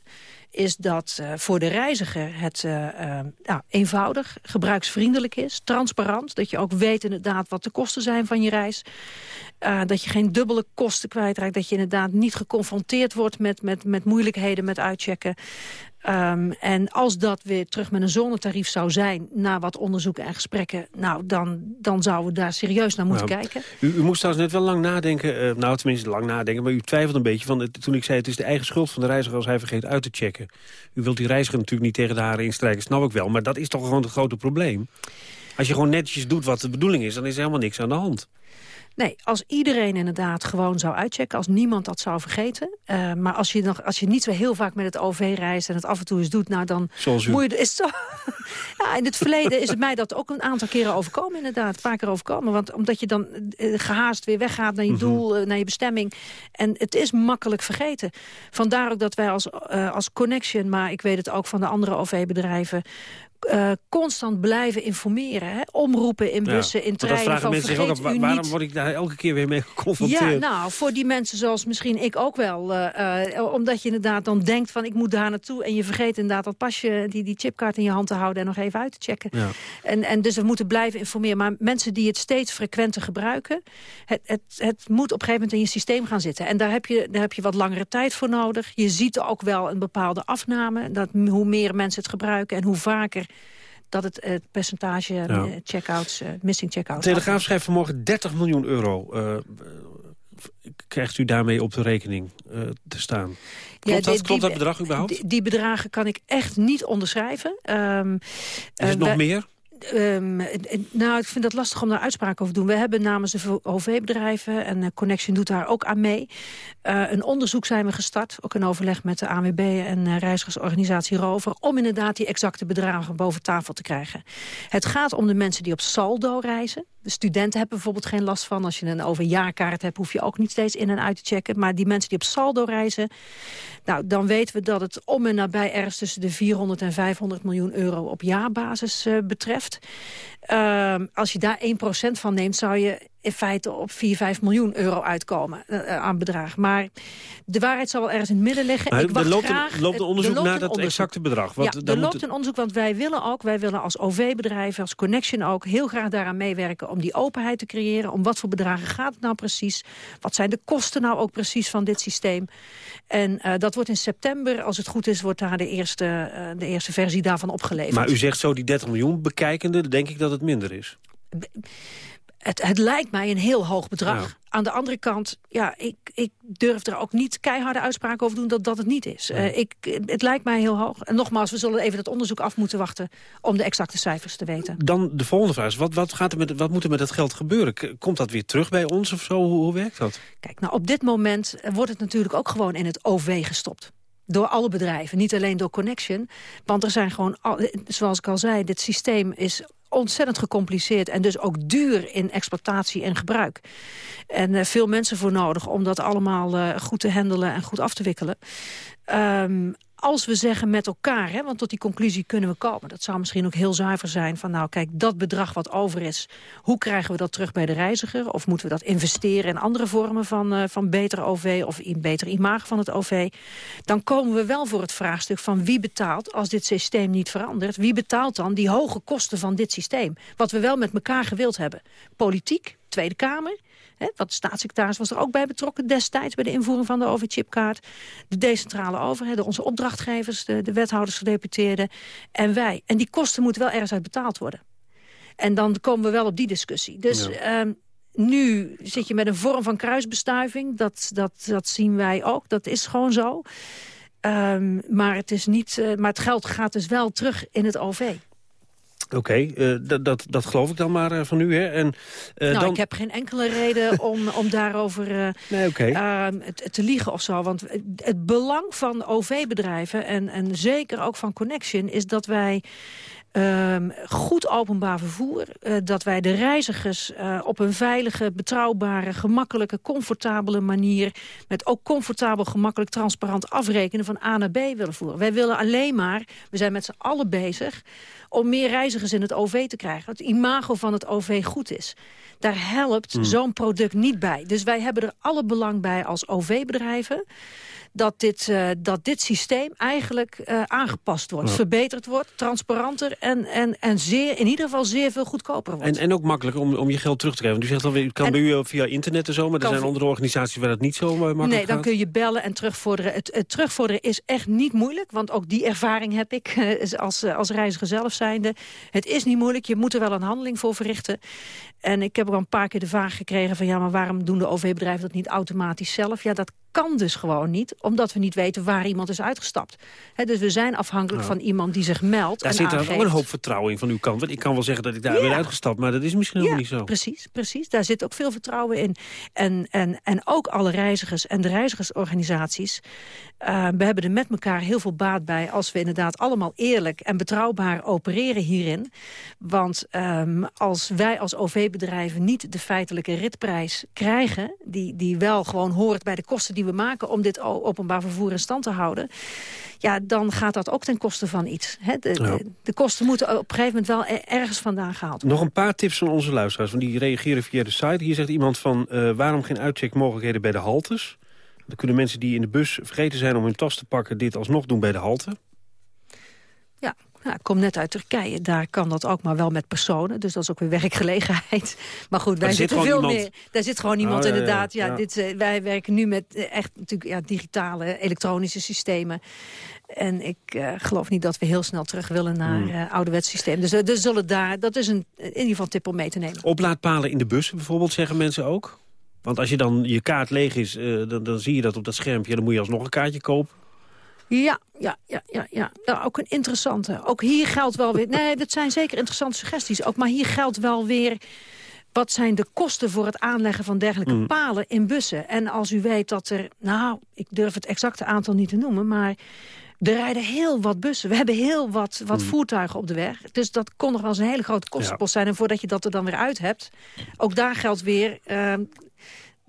Speaker 20: is dat voor de reiziger het nou, eenvoudig, gebruiksvriendelijk is, transparant. Dat je ook weet inderdaad wat de kosten zijn van je reis. Dat je geen dubbele kosten kwijtraakt. Dat je inderdaad niet geconfronteerd wordt met, met, met moeilijkheden met uitchecken. Um, en als dat weer terug met een zonnetarief zou zijn... na wat onderzoeken en gesprekken... nou, dan, dan zouden we daar serieus naar moeten
Speaker 2: nou,
Speaker 20: kijken.
Speaker 2: U, u, moest trouwens net wel lang nadenken... Uh, nou, tenminste lang nadenken... maar u twijfelt een beetje van... Toen ik zei het is de eigen schuld van de reiziger... als hij vergeet uit te checken. U wilt die reiziger natuurlijk niet tegen de haren instrijken, snap ik wel. Maar dat is toch gewoon het grote probleem. Als je gewoon netjes doet wat de bedoeling is... dan is er helemaal niks aan de hand.
Speaker 20: Nee, als iedereen inderdaad gewoon zou uitchecken, als niemand dat zou vergeten. Uh, maar als je, nog, als je niet zo heel vaak met het OV reist en het af en toe eens doet, nou dan
Speaker 2: Zoals u.
Speaker 20: moet je... Is zo, ja, in het verleden is het mij dat ook een aantal keren overkomen inderdaad. Vaker overkomen, want omdat je dan uh, gehaast weer weggaat naar je mm -hmm. doel, uh, naar je bestemming. En het is makkelijk vergeten. Vandaar ook dat wij als, als Connection, maar ik weet het ook van de andere OV-bedrijven... Uh, constant blijven informeren. Hè? Omroepen in bussen,
Speaker 2: ja,
Speaker 20: in treinen.
Speaker 2: Van, mensen zich ook, waar, waarom word ik daar elke keer weer mee geconfronteerd?
Speaker 20: Ja, nou, voor die mensen zoals misschien ik ook wel. Uh, uh, omdat je inderdaad dan denkt van ik moet daar naartoe. En je vergeet inderdaad dat pasje, die, die chipkaart in je hand te houden. En nog even uit te checken.
Speaker 2: Ja.
Speaker 20: En, en dus we moeten blijven informeren. Maar mensen die het steeds frequenter gebruiken. Het, het, het moet op een gegeven moment in je systeem gaan zitten. En daar heb, je, daar heb je wat langere tijd voor nodig. Je ziet ook wel een bepaalde afname. Dat hoe meer mensen het gebruiken en hoe vaker dat het, het percentage ja. check-outs, uh, missing check-outs...
Speaker 2: Telegraaf schrijft vanmorgen 30 miljoen euro. Uh, krijgt u daarmee op de rekening uh, te staan? Klopt, ja, die, dat, klopt dat bedrag überhaupt?
Speaker 20: Die, die, bedragen kan ik echt niet onderschrijven. Um,
Speaker 2: Is het nog meer?
Speaker 20: Um, nou, ik vind dat lastig om daar uitspraken over te doen. We hebben namens de OV-bedrijven, en uh, Connection doet daar ook aan mee... Uh, een onderzoek zijn we gestart, ook in overleg met de ANWB en uh, reizigersorganisatie Rover... om inderdaad die exacte bedragen boven tafel te krijgen. Het gaat om de mensen die op saldo reizen. De studenten hebben bijvoorbeeld geen last van. Als je een overjaarkaart hebt, hoef je ook niet steeds in en uit te checken. Maar die mensen die op saldo reizen... nou, dan weten we dat het om en nabij ergens tussen de 400 en 500 miljoen euro op jaarbasis uh, betreft. Uh, als je daar 1% van neemt, zou je in feite op 4, 5 miljoen euro uitkomen uh, aan bedrag. Maar de waarheid zal wel ergens in het midden liggen.
Speaker 2: Maar
Speaker 20: ik wacht
Speaker 2: er loopt,
Speaker 20: graag,
Speaker 2: een, loopt een onderzoek
Speaker 20: loopt
Speaker 2: naar
Speaker 20: een
Speaker 2: dat
Speaker 20: onderzoek.
Speaker 2: exacte bedrag.
Speaker 20: Ja, er loopt een onderzoek, want wij willen ook, wij willen als OV-bedrijven, als Connection ook, heel graag daaraan meewerken om die openheid te creëren. Om wat voor bedragen gaat het nou precies? Wat zijn de kosten nou ook precies van dit systeem? En uh, dat wordt in september, als het goed is, wordt daar de eerste, uh, de eerste versie daarvan opgeleverd.
Speaker 2: Maar u zegt zo die 30 miljoen bekijkende, denk ik dat het minder is.
Speaker 20: Het, het, lijkt mij een heel hoog bedrag. Aan de andere kant, ja, ik, ik durf er ook niet keiharde uitspraken over doen dat dat het niet is. Ja. Uh, ik, het lijkt mij heel hoog. En nogmaals, we zullen even dat onderzoek af moeten wachten om de exacte cijfers te weten.
Speaker 2: Dan de volgende vraag is, wat, wat, gaat er met, wat moet er met dat geld gebeuren? Komt dat weer terug bij ons of zo? Hoe, hoe werkt dat?
Speaker 20: Kijk, nou op dit moment wordt het natuurlijk ook gewoon in het OV gestopt door alle bedrijven, niet alleen door Connection. Want er zijn gewoon, zoals ik al zei, dit systeem is ontzettend gecompliceerd en dus ook duur in exploitatie en gebruik. En uh, veel mensen voor nodig om dat allemaal uh, goed te handelen en goed af te wikkelen. Um, als we zeggen met elkaar, hè, want tot die conclusie kunnen we komen. Dat zou misschien ook heel zuiver zijn van nou kijk, dat bedrag wat over is. Hoe krijgen we dat terug bij de reiziger? Of moeten we dat investeren in andere vormen van, uh, van betere OV of in beter imago van het OV? Dan komen we wel voor het vraagstuk van wie betaalt als dit systeem niet verandert. Wie betaalt dan die hoge kosten van dit systeem? Wat we wel met elkaar gewild hebben. Politiek, Tweede Kamer Hè, want de staatssecretaris was er ook bij betrokken destijds... bij de invoering van de OV-chipkaart. De decentrale overheden, onze opdrachtgevers, de, de wethouders, gedeputeerden en wij. En die kosten moeten wel ergens uit betaald worden. En dan komen we wel op die discussie. Dus ehm, nu zit je met een vorm van kruisbestuiving. Dat, dat, dat zien wij ook. Dat is gewoon zo. Ehm, maar, het is niet, eh, maar het geld gaat dus wel terug in het OV.
Speaker 2: Oké, eh, dat, dat, dat geloof ik dan maar eh, van u. Hè? En,
Speaker 20: nou,
Speaker 2: dan...
Speaker 20: ik heb geen enkele reden om, om daarover
Speaker 2: nee, okay.
Speaker 20: Ehm, te, te liegen of zo. Want het belang van OV-bedrijven en, en zeker ook van Connection... is dat wij Um, goed openbaar vervoer. Uh, dat wij de reizigers uh, op een veilige, betrouwbare, gemakkelijke, comfortabele manier... met ook comfortabel, gemakkelijk, transparant afrekenen van A naar B willen voeren. Wij willen alleen maar, we zijn met z'n allen bezig... om meer reizigers in het OV te krijgen. Dat het imago van het OV goed is. Daar helpt mm. zo'n product niet bij. Dus wij hebben er alle belang bij als OV-bedrijven dat dit, uh, dat dit systeem eigenlijk uh, aangepast wordt. Ja. Verbeterd wordt, transparanter en, en, en zeer, in ieder geval zeer veel goedkoper wordt.
Speaker 2: En, en ook makkelijker om, om je geld terug te krijgen. Want u zegt u kan en, bij u via internet en zo, maar er zijn andere organisaties waar dat niet zo makkelijk
Speaker 20: Nee, dan
Speaker 2: gaat.
Speaker 20: kun je bellen en terugvorderen. Het, het, terugvorderen is echt niet moeilijk, want ook die ervaring heb ik als, als reiziger zelf zijnde. Het is niet moeilijk, je moet er wel een handeling voor verrichten. En ik heb ook al een paar keer de vraag gekregen van... ja, maar waarom doen de OV-bedrijven dat niet automatisch zelf? Ja, dat kan dus gewoon niet, omdat we niet weten waar iemand is uitgestapt. He, dus we zijn afhankelijk
Speaker 2: Nou.
Speaker 20: van iemand die zich meldt
Speaker 2: Daar
Speaker 20: en
Speaker 2: zit er ook een hoop vertrouwen in van uw kant. Want ik kan wel zeggen dat ik daar
Speaker 20: Ja.
Speaker 2: ben uitgestapt, maar dat is misschien
Speaker 20: Ja,
Speaker 2: helemaal niet zo.
Speaker 20: precies, precies. Daar zit ook veel vertrouwen in. En, en, en ook alle reizigers en de reizigersorganisaties. eh, we hebben er met elkaar heel veel baat bij... als we inderdaad allemaal eerlijk en betrouwbaar opereren hierin. Want ehm, als wij als OV-bedrijven niet de feitelijke ritprijs krijgen... Die, die wel gewoon hoort bij de kosten die we maken... om dit openbaar vervoer in stand te houden... ja, dan gaat dat ook ten koste van iets. Hè? De,
Speaker 2: Ja.
Speaker 20: de, de kosten moeten op een gegeven moment wel er- ergens vandaan gehaald worden.
Speaker 2: Nog een paar tips van onze luisteraars, want die reageren via de site. Hier zegt iemand van, eh, waarom geen uitcheckmogelijkheden bij de haltes? Dan kunnen mensen die in de bus vergeten zijn om hun tas te pakken... dit alsnog doen bij de halte.
Speaker 20: Ja, ja, ik kom net uit Turkije. Daar kan dat ook, maar wel met personen. Dus dat is ook weer werkgelegenheid. Maar goed, wij
Speaker 2: zit
Speaker 20: zitten veel
Speaker 2: iemand.
Speaker 20: meer. Daar zit gewoon iemand
Speaker 2: Oh, ja,
Speaker 20: inderdaad. Ja,
Speaker 2: ja.
Speaker 20: Dit, eh, wij werken nu met eh, echt natuurlijk ja, digitale, elektronische systemen. En ik eh, geloof niet dat we heel snel terug willen naar ouderwets systeem. Dus er zullen daar, dat is een, in ieder geval tip om mee te nemen.
Speaker 2: Oplaadpalen in de bussen bijvoorbeeld, zeggen mensen ook. Want als je dan je kaart leeg is, dan, dan zie je dat op dat schermpje. Dan moet je alsnog een kaartje kopen.
Speaker 20: Ja, ja, ja, ja, ja. ja. Ook een interessante. Ook hier geldt wel weer... Nee, dat zijn zeker interessante suggesties. Ook, maar hier geldt wel weer... Wat zijn de kosten voor het aanleggen van dergelijke
Speaker 2: Mm.
Speaker 20: palen in bussen? En als u weet dat er... Nou, ik durf het exacte aantal niet te noemen, maar... Er rijden heel wat bussen. We hebben heel wat, wat
Speaker 2: Mm.
Speaker 20: voertuigen op de weg. Dus dat kon nog wel eens een hele grote kostenpost zijn. En voordat je dat er dan weer uit hebt... ook daar geldt weer... ehm,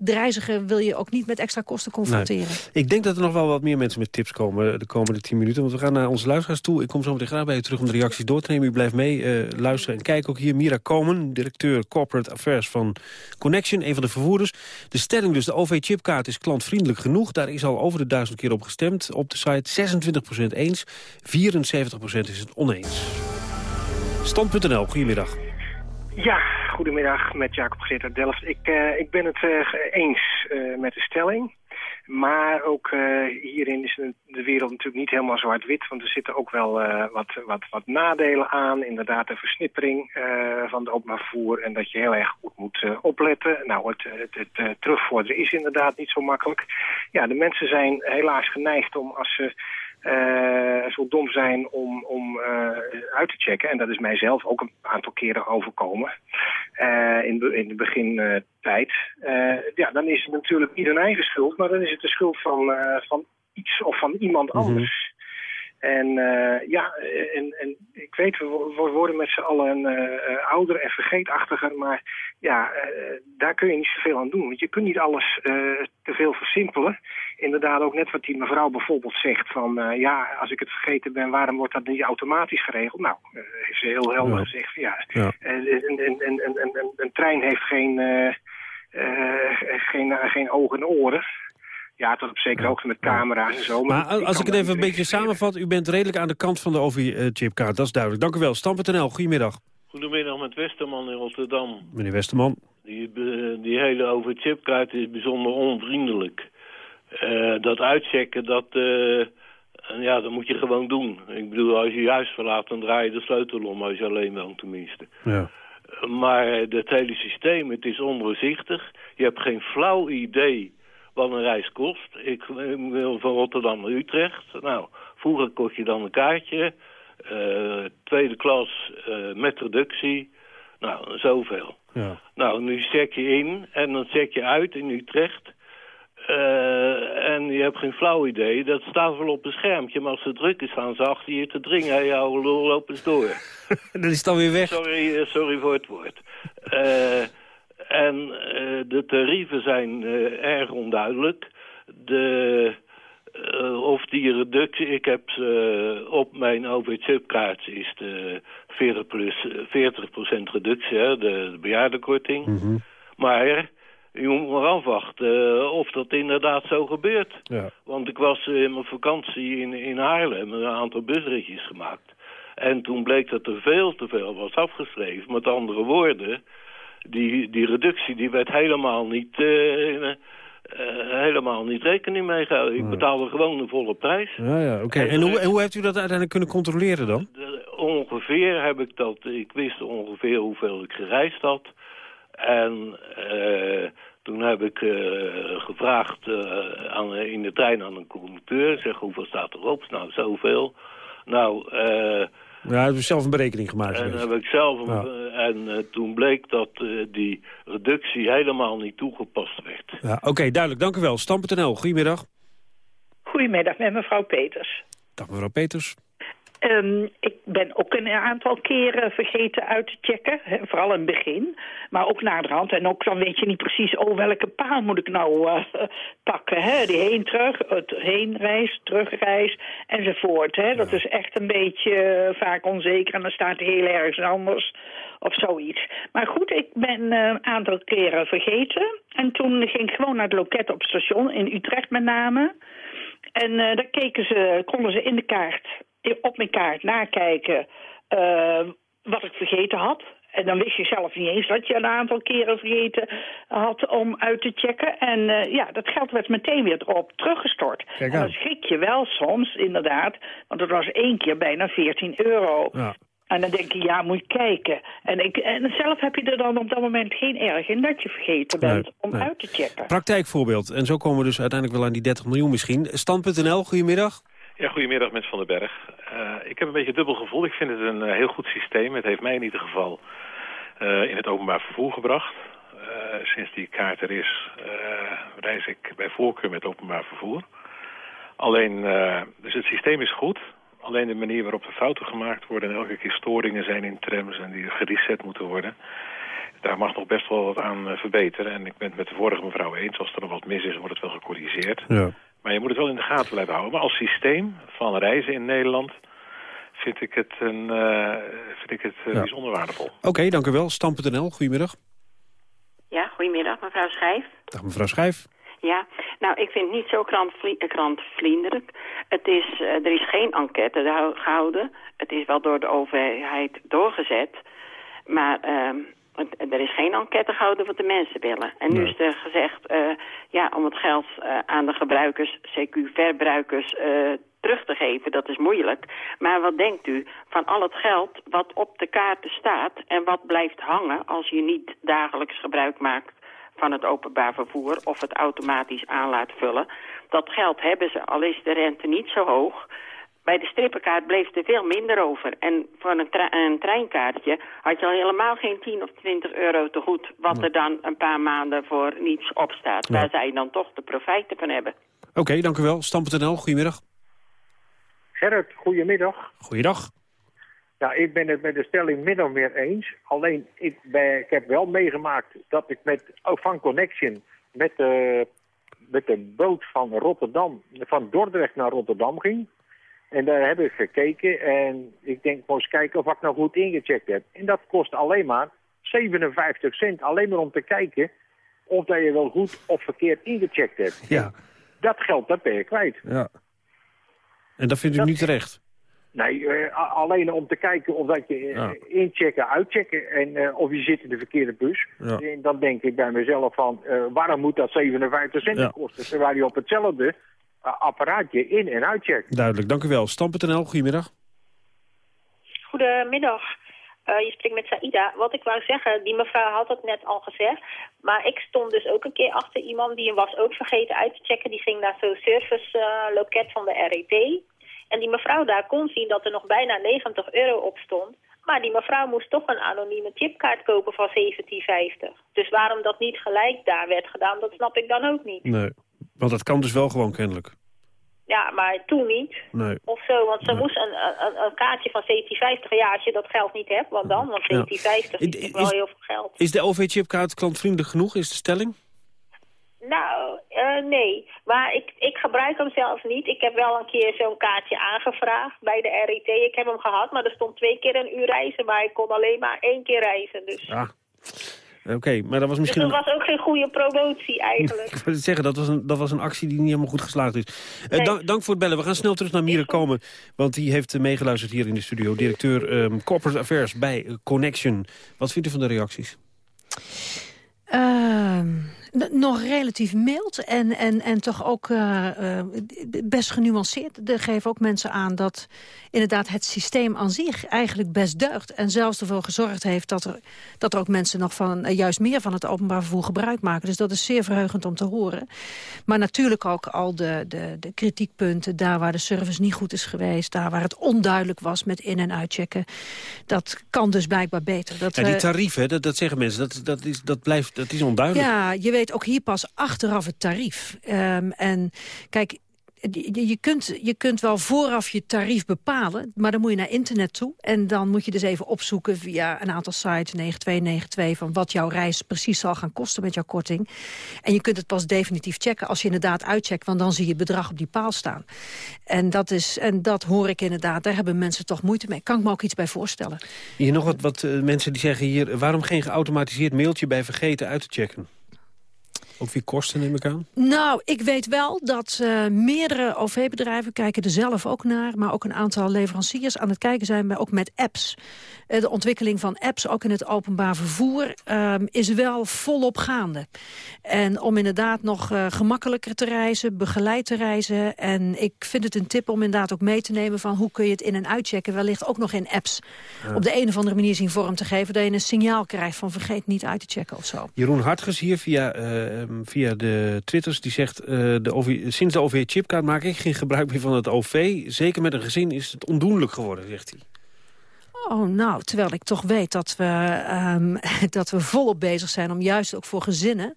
Speaker 20: de reiziger wil je ook niet met extra kosten confronteren.
Speaker 2: Ik denk dat er nog wel wat meer mensen met tips komen de komende 10 minuten. Want we gaan naar onze luisteraars toe. Ik kom zo meteen graag bij u terug om de reacties door te nemen. U blijft mee eh, luisteren en kijken. Ook hier Mira Komen, directeur Corporate Affairs van Connection, een van de vervoerders. De stelling dus, de OV-chipkaart is klantvriendelijk genoeg. Daar is al over de duizend keer op gestemd. Op de site 26% eens, 74% is het oneens. Stand.nl, goedemiddag.
Speaker 22: Ja, goedemiddag met Jacob Geert Delft. Ik, eh, ik ben het eh, eens eh, met de stelling. Maar ook hierin is de wereld natuurlijk niet helemaal zwart-wit. Want er zitten ook wel wat, wat, wat nadelen aan. Inderdaad de versnippering van het openbaar. En dat je heel erg goed moet opletten. Nou, het, het, het terugvorderen is inderdaad niet zo makkelijk. Ja, de mensen zijn helaas geneigd om als ze eh, zo dom zijn om, om eh, uit te checken. En dat is mijzelf ook een aantal keren overkomen eh, in, in de begintijd. Ja, dan is het natuurlijk niet hun eigen schuld, maar dan is het de schuld van, van iets of van iemand anders. En eh, ja, en, en ik weet, we, wo- we worden met z'n allen eh, ouder en vergeetachtiger, maar ja, eh, daar kun je niet zoveel aan doen. Want je kunt niet alles te veel versimpelen. Inderdaad ook net wat die mevrouw bijvoorbeeld zegt van, ja, als ik het vergeten ben, waarom wordt dat niet automatisch geregeld? Nou, heeft ze heel helder
Speaker 2: Ja.
Speaker 22: gezegd, ja,
Speaker 2: Ja.
Speaker 22: een, een, een, trein heeft geen, geen, geen ogen en oren. Ja, tot op zekere hoogte met camera's en zo.
Speaker 2: Maar als ik het even een beetje samenvat... u bent redelijk aan de kant van de OV-chipkaart, dat is duidelijk. Dank u wel. Stam.nl, goedemiddag.
Speaker 23: Goedemiddag met Westerman in Rotterdam.
Speaker 2: Meneer Westerman.
Speaker 23: Die, be- die hele overchipkaart is bijzonder onvriendelijk. Eh, dat uitchecken, dat, eh, ja, dat moet je gewoon doen. Ik bedoel, als je je huis verlaat, dan draai je de sleutel om als je alleen woont tenminste.
Speaker 2: Ja.
Speaker 23: Maar eh, het hele systeem, het is ondoorzichtig. Je hebt geen flauw idee wat een reis kost. Ik wil van Rotterdam naar Utrecht. Nou, vroeger kocht je dan een kaartje. eh, tweede klas eh, met reductie. Nou, zoveel.
Speaker 2: Ja.
Speaker 23: Nou, nu check je in en dan check je uit in Utrecht. Eh, en je hebt geen flauw idee. Dat staat wel op een schermpje, maar als ze druk is, gaan ze achter je te dringen. Hé, jouw lul, loop eens door.
Speaker 2: Dan is het dan weer weg.
Speaker 23: Sorry, sorry voor het woord. Eh, en eh, de tarieven zijn eh, erg onduidelijk. De, eh, of die reductie, ik heb eh, op mijn OV-chipkaart is de 40, plus, eh, 40% reductie, hè, de, de bejaardenkorting. Maar je moet maar afwachten of dat inderdaad zo gebeurt.
Speaker 2: Ja.
Speaker 23: Want ik was in mijn vakantie in, in Haarlem een aantal busritjes gemaakt. En toen bleek dat er veel te veel was afgeschreven. Met andere woorden, die, die reductie die werd helemaal niet, eh, eh, helemaal niet rekening mee gehouden. Ik betaalde gewoon de volle prijs.
Speaker 2: Ja, ja, oké. En hoe, en hoe heeft u dat uiteindelijk kunnen controleren dan?
Speaker 23: Ongeveer heb ik dat, ik wist ongeveer hoeveel ik gereisd had. En eh, toen heb ik gevraagd aan, in de trein aan een conducteur. Zeg, hoeveel staat erop? Nou, zoveel. Nou, eh,
Speaker 2: Ja, hebben we zelf een berekening gemaakt.
Speaker 23: en heb ik zelf een-
Speaker 2: Ja.
Speaker 23: en eh, toen bleek dat eh, die reductie helemaal niet toegepast werd.
Speaker 2: Ja, Oké, duidelijk. Dank u wel. Stam.nl, goedemiddag.
Speaker 24: Goedemiddag, met mevrouw Peters.
Speaker 2: Dag mevrouw Peters.
Speaker 24: Ehm, ik ben ook een aantal keren vergeten uit te checken, hè, vooral in het begin. Maar ook naderhand. En ook dan weet je niet precies, oh, welke paal moet ik nou eh, pakken. Hè? Die heen, terug, het heenreis, terugreis enzovoort. Hè? Dat is echt een beetje eh, vaak onzeker en dan staat hij heel ergens anders of zoiets. Maar goed, ik ben eh, een aantal keren vergeten. En toen ging ik gewoon naar het loket op het station, in Utrecht met name. En daar keken ze, konden ze in de kaart, op mijn kaart nakijken eh, wat ik vergeten had. En dan wist je zelf niet eens dat je een aantal keren vergeten had om uit te checken. En eh, ja, dat geld werd meteen weer erop teruggestort. En
Speaker 2: aan.
Speaker 24: dan schrik je wel soms, inderdaad. Want het was één keer bijna 14 euro.
Speaker 2: Ja.
Speaker 24: En dan denk je, ja, moet je kijken. En, ik, en zelf heb je er dan op dat moment geen erg in dat je vergeten bent
Speaker 2: Nee,
Speaker 24: om
Speaker 2: nee.
Speaker 24: uit te checken.
Speaker 2: Praktijkvoorbeeld. En zo komen we dus uiteindelijk wel aan die 30 miljoen misschien. Stand.nl, goedemiddag.
Speaker 25: Ja, goedemiddag mensen van den Berg. Eh, ik heb een beetje dubbel gevoel. Ik vind het een eh, heel goed systeem. Het heeft mij in ieder geval eh, in het openbaar vervoer gebracht. Sinds die kaart er is, reis ik bij voorkeur met openbaar vervoer. Alleen, dus het systeem is goed. Alleen de manier waarop de fouten gemaakt worden... en elke keer storingen zijn in trams en die gereset moeten worden... daar mag nog best wel wat aan verbeteren. En ik ben het met de vorige mevrouw eens. Als er nog wat mis is, wordt het wel gecorrigeerd.
Speaker 2: Ja.
Speaker 25: Maar je moet het wel in de gaten blijven houden. Maar als systeem van reizen in Nederland vind ik het, een, eh, vind ik het eh,
Speaker 2: Ja.
Speaker 25: bijzonder waardevol.
Speaker 2: Oké, dank u wel. Stam.nl, goedemiddag.
Speaker 26: Ja, goedemiddag mevrouw Schijf.
Speaker 2: Dag mevrouw Schijf.
Speaker 26: Ja, nou ik vind het niet zo krantvlie- eh, krantvriendelijk. Het is, er is geen enquête gehou- gehouden. Het is wel door de overheid doorgezet. Maar het- er is geen enquête gehouden wat de mensen willen. En nu
Speaker 27: Nee.
Speaker 26: is er gezegd, eh, ja, om het geld eh, aan de gebruikers, CQ verbruikers, eh, terug te geven, dat is moeilijk. Maar wat denkt u van al het geld wat op de kaarten staat en wat blijft hangen als je niet dagelijks gebruik maakt van het openbaar vervoer of het automatisch aan laat vullen. Dat geld hebben ze, al is de rente niet zo hoog. Bij de strippenkaart bleef er veel minder over. En voor een, tre- een treinkaartje had je al helemaal geen 10 of 20 euro te goed... wat er dan een paar maanden voor niets op staat. Waar zij dan toch de profijten van hebben.
Speaker 2: Oké, dank u wel. Stam.nl, goedemiddag.
Speaker 28: Gerrit, goedemiddag.
Speaker 2: Goeiedag.
Speaker 28: Ja, ik ben het met de stelling min of meer eens. Alleen, ik, ben, ik heb wel meegemaakt dat ik met ook van Connection met de, met de boot van Rotterdam, van Dordrecht naar Rotterdam ging. En daar heb ik gekeken en ik denk, moest kijken of ik nou goed ingecheckt heb. En dat kost alleen maar 57 cent, alleen maar om te kijken of dat je wel goed of verkeerd ingecheckt hebt.
Speaker 2: Ja.
Speaker 28: Dat geld, dat ben je kwijt.
Speaker 2: Ja. En dat vindt u niet terecht?
Speaker 28: Nee, eh, alleen om te kijken of dat je eh,
Speaker 2: Ja.
Speaker 28: inchecken, uitchecken en eh, of je zit in de verkeerde bus.
Speaker 2: Ja.
Speaker 28: En dan denk ik bij mezelf van, waarom moet dat 57 cent
Speaker 2: Ja.
Speaker 28: kosten? Terwijl je op hetzelfde apparaatje in- en uitcheckt.
Speaker 2: Duidelijk, dank u wel. Stam.nl, goedemiddag.
Speaker 29: Goedemiddag. Eh, je spreekt met Saida. Wat ik wou zeggen, die mevrouw had het net al gezegd. Maar ik stond dus ook een keer achter iemand die was ook vergeten uit te checken. Die ging naar zo'n service-loket van de RET. En die mevrouw daar kon zien dat er nog bijna 90 euro op stond. Maar die mevrouw moest toch een anonieme chipkaart kopen van 17,50. Dus waarom dat niet gelijk daar werd gedaan, dat snap ik dan ook niet.
Speaker 2: Nee, want dat kan dus wel gewoon kennelijk.
Speaker 29: Ja, maar toen niet.
Speaker 2: Nee.
Speaker 29: Of zo, want ze moest een, een, een kaartje van 17,50. Ja, als je dat geld niet hebt, wat dan? Want 17,50 is wel heel veel geld.
Speaker 2: Is de OV-chipkaart klantvriendelijk genoeg, is de stelling?
Speaker 29: Nou, eh, nee. Maar ik, ik gebruik hem zelf niet. Ik heb wel een keer zo'n kaartje aangevraagd bij de RIT. Ik heb hem gehad, maar er stond twee keer een uur reizen. Maar ik kon alleen maar één keer reizen. Dus,
Speaker 2: Ja. Oké, maar dat was
Speaker 29: dus
Speaker 2: misschien...
Speaker 29: dat was ook geen goede promotie eigenlijk.
Speaker 2: Ik wil het zeggen, dat was, een, dat was een actie die niet helemaal goed geslaagd is. Eh, dank, dank voor het bellen. We gaan snel terug naar Mieren komen. Want die heeft eh, meegeluisterd hier in de studio. Directeur ehm, Corporate Affairs bij eh, Connection. Wat vindt u van de reacties?
Speaker 20: Ehm, nog relatief mild en, en, en toch ook eh, eh, best genuanceerd. Er geven ook mensen aan dat inderdaad het systeem aan zich eigenlijk best deugt. En zelfs ervoor gezorgd heeft dat er, dat er ook mensen nog van, eh, juist meer van het openbaar vervoer gebruik maken. Dus dat is zeer verheugend om te horen. Maar natuurlijk ook al de, de, de kritiekpunten, daar waar de service niet goed is geweest, daar waar het onduidelijk was met in- en uitchecken. Dat kan dus blijkbaar beter. Dat,
Speaker 2: Ja, die tarieven, dat, dat zeggen mensen, dat, dat, is, dat, blijft, dat is onduidelijk.
Speaker 20: ja, je weet ook hier pas achteraf het tarief. Ehm, en kijk, je, kunt, je kunt wel vooraf je tarief bepalen, maar dan moet je naar internet toe. En dan moet je dus even opzoeken via een aantal sites, 9292, van wat jouw reis precies zal gaan kosten met jouw korting. En je kunt het pas definitief checken als je inderdaad uitcheckt, want dan zie je het bedrag op die paal staan. En dat, is, en dat hoor ik inderdaad, daar hebben mensen toch moeite mee. Kan ik me ook iets bij voorstellen.
Speaker 2: Hier nog wat, wat eh, mensen die zeggen hier... waarom geen geautomatiseerd mailtje bij vergeten uit te checken? Ook weer kosten, neem ik aan?
Speaker 20: Nou, ik weet wel dat eh, meerdere OV-bedrijven kijken er zelf ook naar... maar ook een aantal leveranciers aan het kijken zijn, bij, ook met apps. Eh, de ontwikkeling van apps, ook in het openbaar vervoer, ehm, is wel volop gaande. En om inderdaad nog eh, gemakkelijker te reizen, begeleid te reizen. En ik vind het een tip om inderdaad ook mee te nemen van... hoe kun je het in- en uitchecken, wellicht ook nog in apps... Op de een of andere manier zien vorm te geven... dat je een signaal krijgt van vergeet niet uit te checken of zo.
Speaker 2: Jeroen Hartges hier via, eh, via de Twitters. Die zegt, eh, de OV, sinds de OV-chipkaart maak ik geen gebruik meer van het OV. Zeker met een gezin is het ondoenlijk geworden, zegt hij.
Speaker 20: Oh, nou, terwijl ik toch weet dat we, ehm, dat we volop bezig zijn... om juist ook voor gezinnen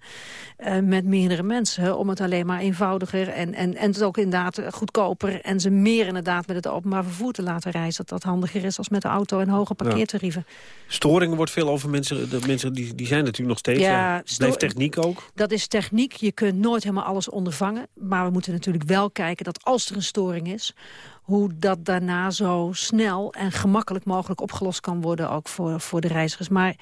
Speaker 20: eh, met meerdere mensen... om het alleen maar eenvoudiger en, en, en het ook inderdaad goedkoper... en ze meer inderdaad met het openbaar vervoer te laten reizen. Dat dat handiger is als met de auto en hoge parkeertarieven.
Speaker 2: Storingen wordt veel over mensen. De mensen die, die zijn natuurlijk nog steeds.
Speaker 20: Ja,
Speaker 2: Ja, blijft techniek ook.
Speaker 20: Dat is techniek. Je kunt nooit helemaal alles ondervangen. Maar we moeten natuurlijk wel kijken dat als er een storing is... hoe dat daarna zo snel en gemakkelijk mogelijk opgelost kan worden... ook voor, voor de reizigers. Maar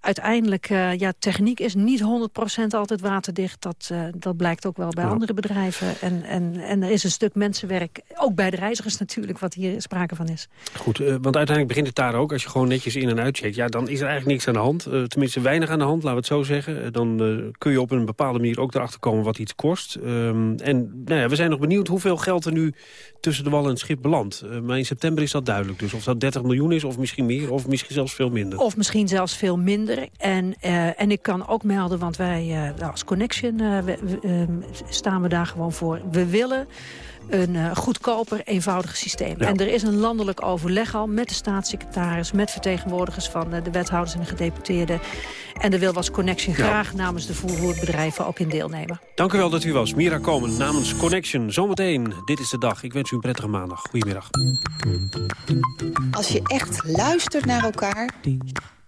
Speaker 20: uiteindelijk, eh, ja, techniek is niet 100% altijd waterdicht. Dat, eh, dat blijkt ook wel bij
Speaker 2: Ja.
Speaker 20: andere bedrijven. En, en, en er is een stuk mensenwerk, ook bij de reizigers natuurlijk... wat hier sprake van is.
Speaker 2: Goed, eh, want uiteindelijk begint het daar ook. Als je gewoon netjes in- en uitcheckt, ja, dan is er eigenlijk niks aan de hand. Tenminste, weinig aan de hand, laten we het zo zeggen. Dan kun je op een bepaalde manier ook erachter komen wat iets kost. Ehm, en nou ja, we zijn nog benieuwd hoeveel geld er nu tussen de wal en het schip belandt. Maar in september is dat duidelijk. Dus of dat 30 miljoen is, of misschien meer, of misschien zelfs veel minder.
Speaker 20: Of misschien zelfs veel minder. En, eh, en ik kan ook melden, want wij eh, nou, als Connection eh, we- ehm, staan we daar gewoon voor. We willen een eh, goedkoper, eenvoudiger systeem.
Speaker 2: Ja.
Speaker 20: En er is een landelijk overleg al met de staatssecretaris... met vertegenwoordigers van eh, de wethouders en de gedeputeerden. En daar wil we als Connection
Speaker 2: Ja.
Speaker 20: graag namens de vervoerbedrijven ook in deelnemen.
Speaker 2: Dank u wel dat u was. Mira Komen namens Connection. Zometeen, dit is de dag. Ik wens u een prettige maandag. Goedemiddag.
Speaker 30: Als je echt luistert naar elkaar,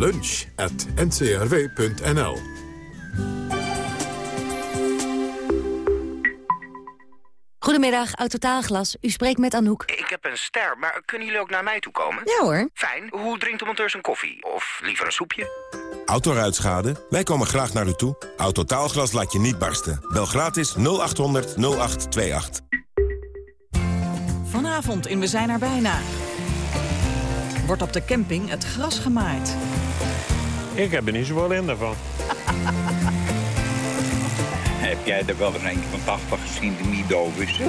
Speaker 1: Lunch.ncrw.nl
Speaker 21: Goedemiddag, Autotaalglas. U spreekt met Anouk.
Speaker 31: Ik heb een ster, maar kunnen jullie ook naar mij toe komen?
Speaker 21: Ja hoor.
Speaker 31: Fijn. Hoe drinkt de monteur zijn koffie? Of liever een soepje?
Speaker 32: Autoruitschade? Wij komen graag naar u toe. Autotaalglas laat je niet barsten. Bel gratis 0800 0828.
Speaker 33: Vanavond in We zijn er bijna. Wordt op de camping het gras gemaaid.
Speaker 34: Ik heb er niet zoveel in daarvan.
Speaker 35: Heb jij er wel een eentje van 80 gezien die niet doof is?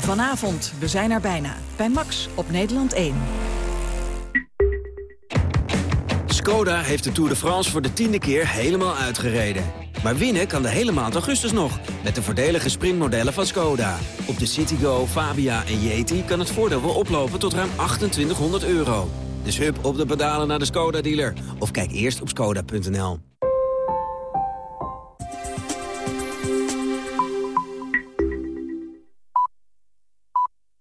Speaker 33: Vanavond, we zijn er bijna. Bij Max op Nederland 1.
Speaker 9: Skoda heeft de Tour de France voor de tiende keer helemaal uitgereden. Maar winnen kan de hele maand augustus nog, met de voordelige sprintmodellen van Skoda. Op de Citigo, Fabia en Yeti kan het voordeel wel oplopen tot ruim 2800 euro. Dus hup op de pedalen naar de Skoda-dealer. Of kijk eerst op skoda.nl.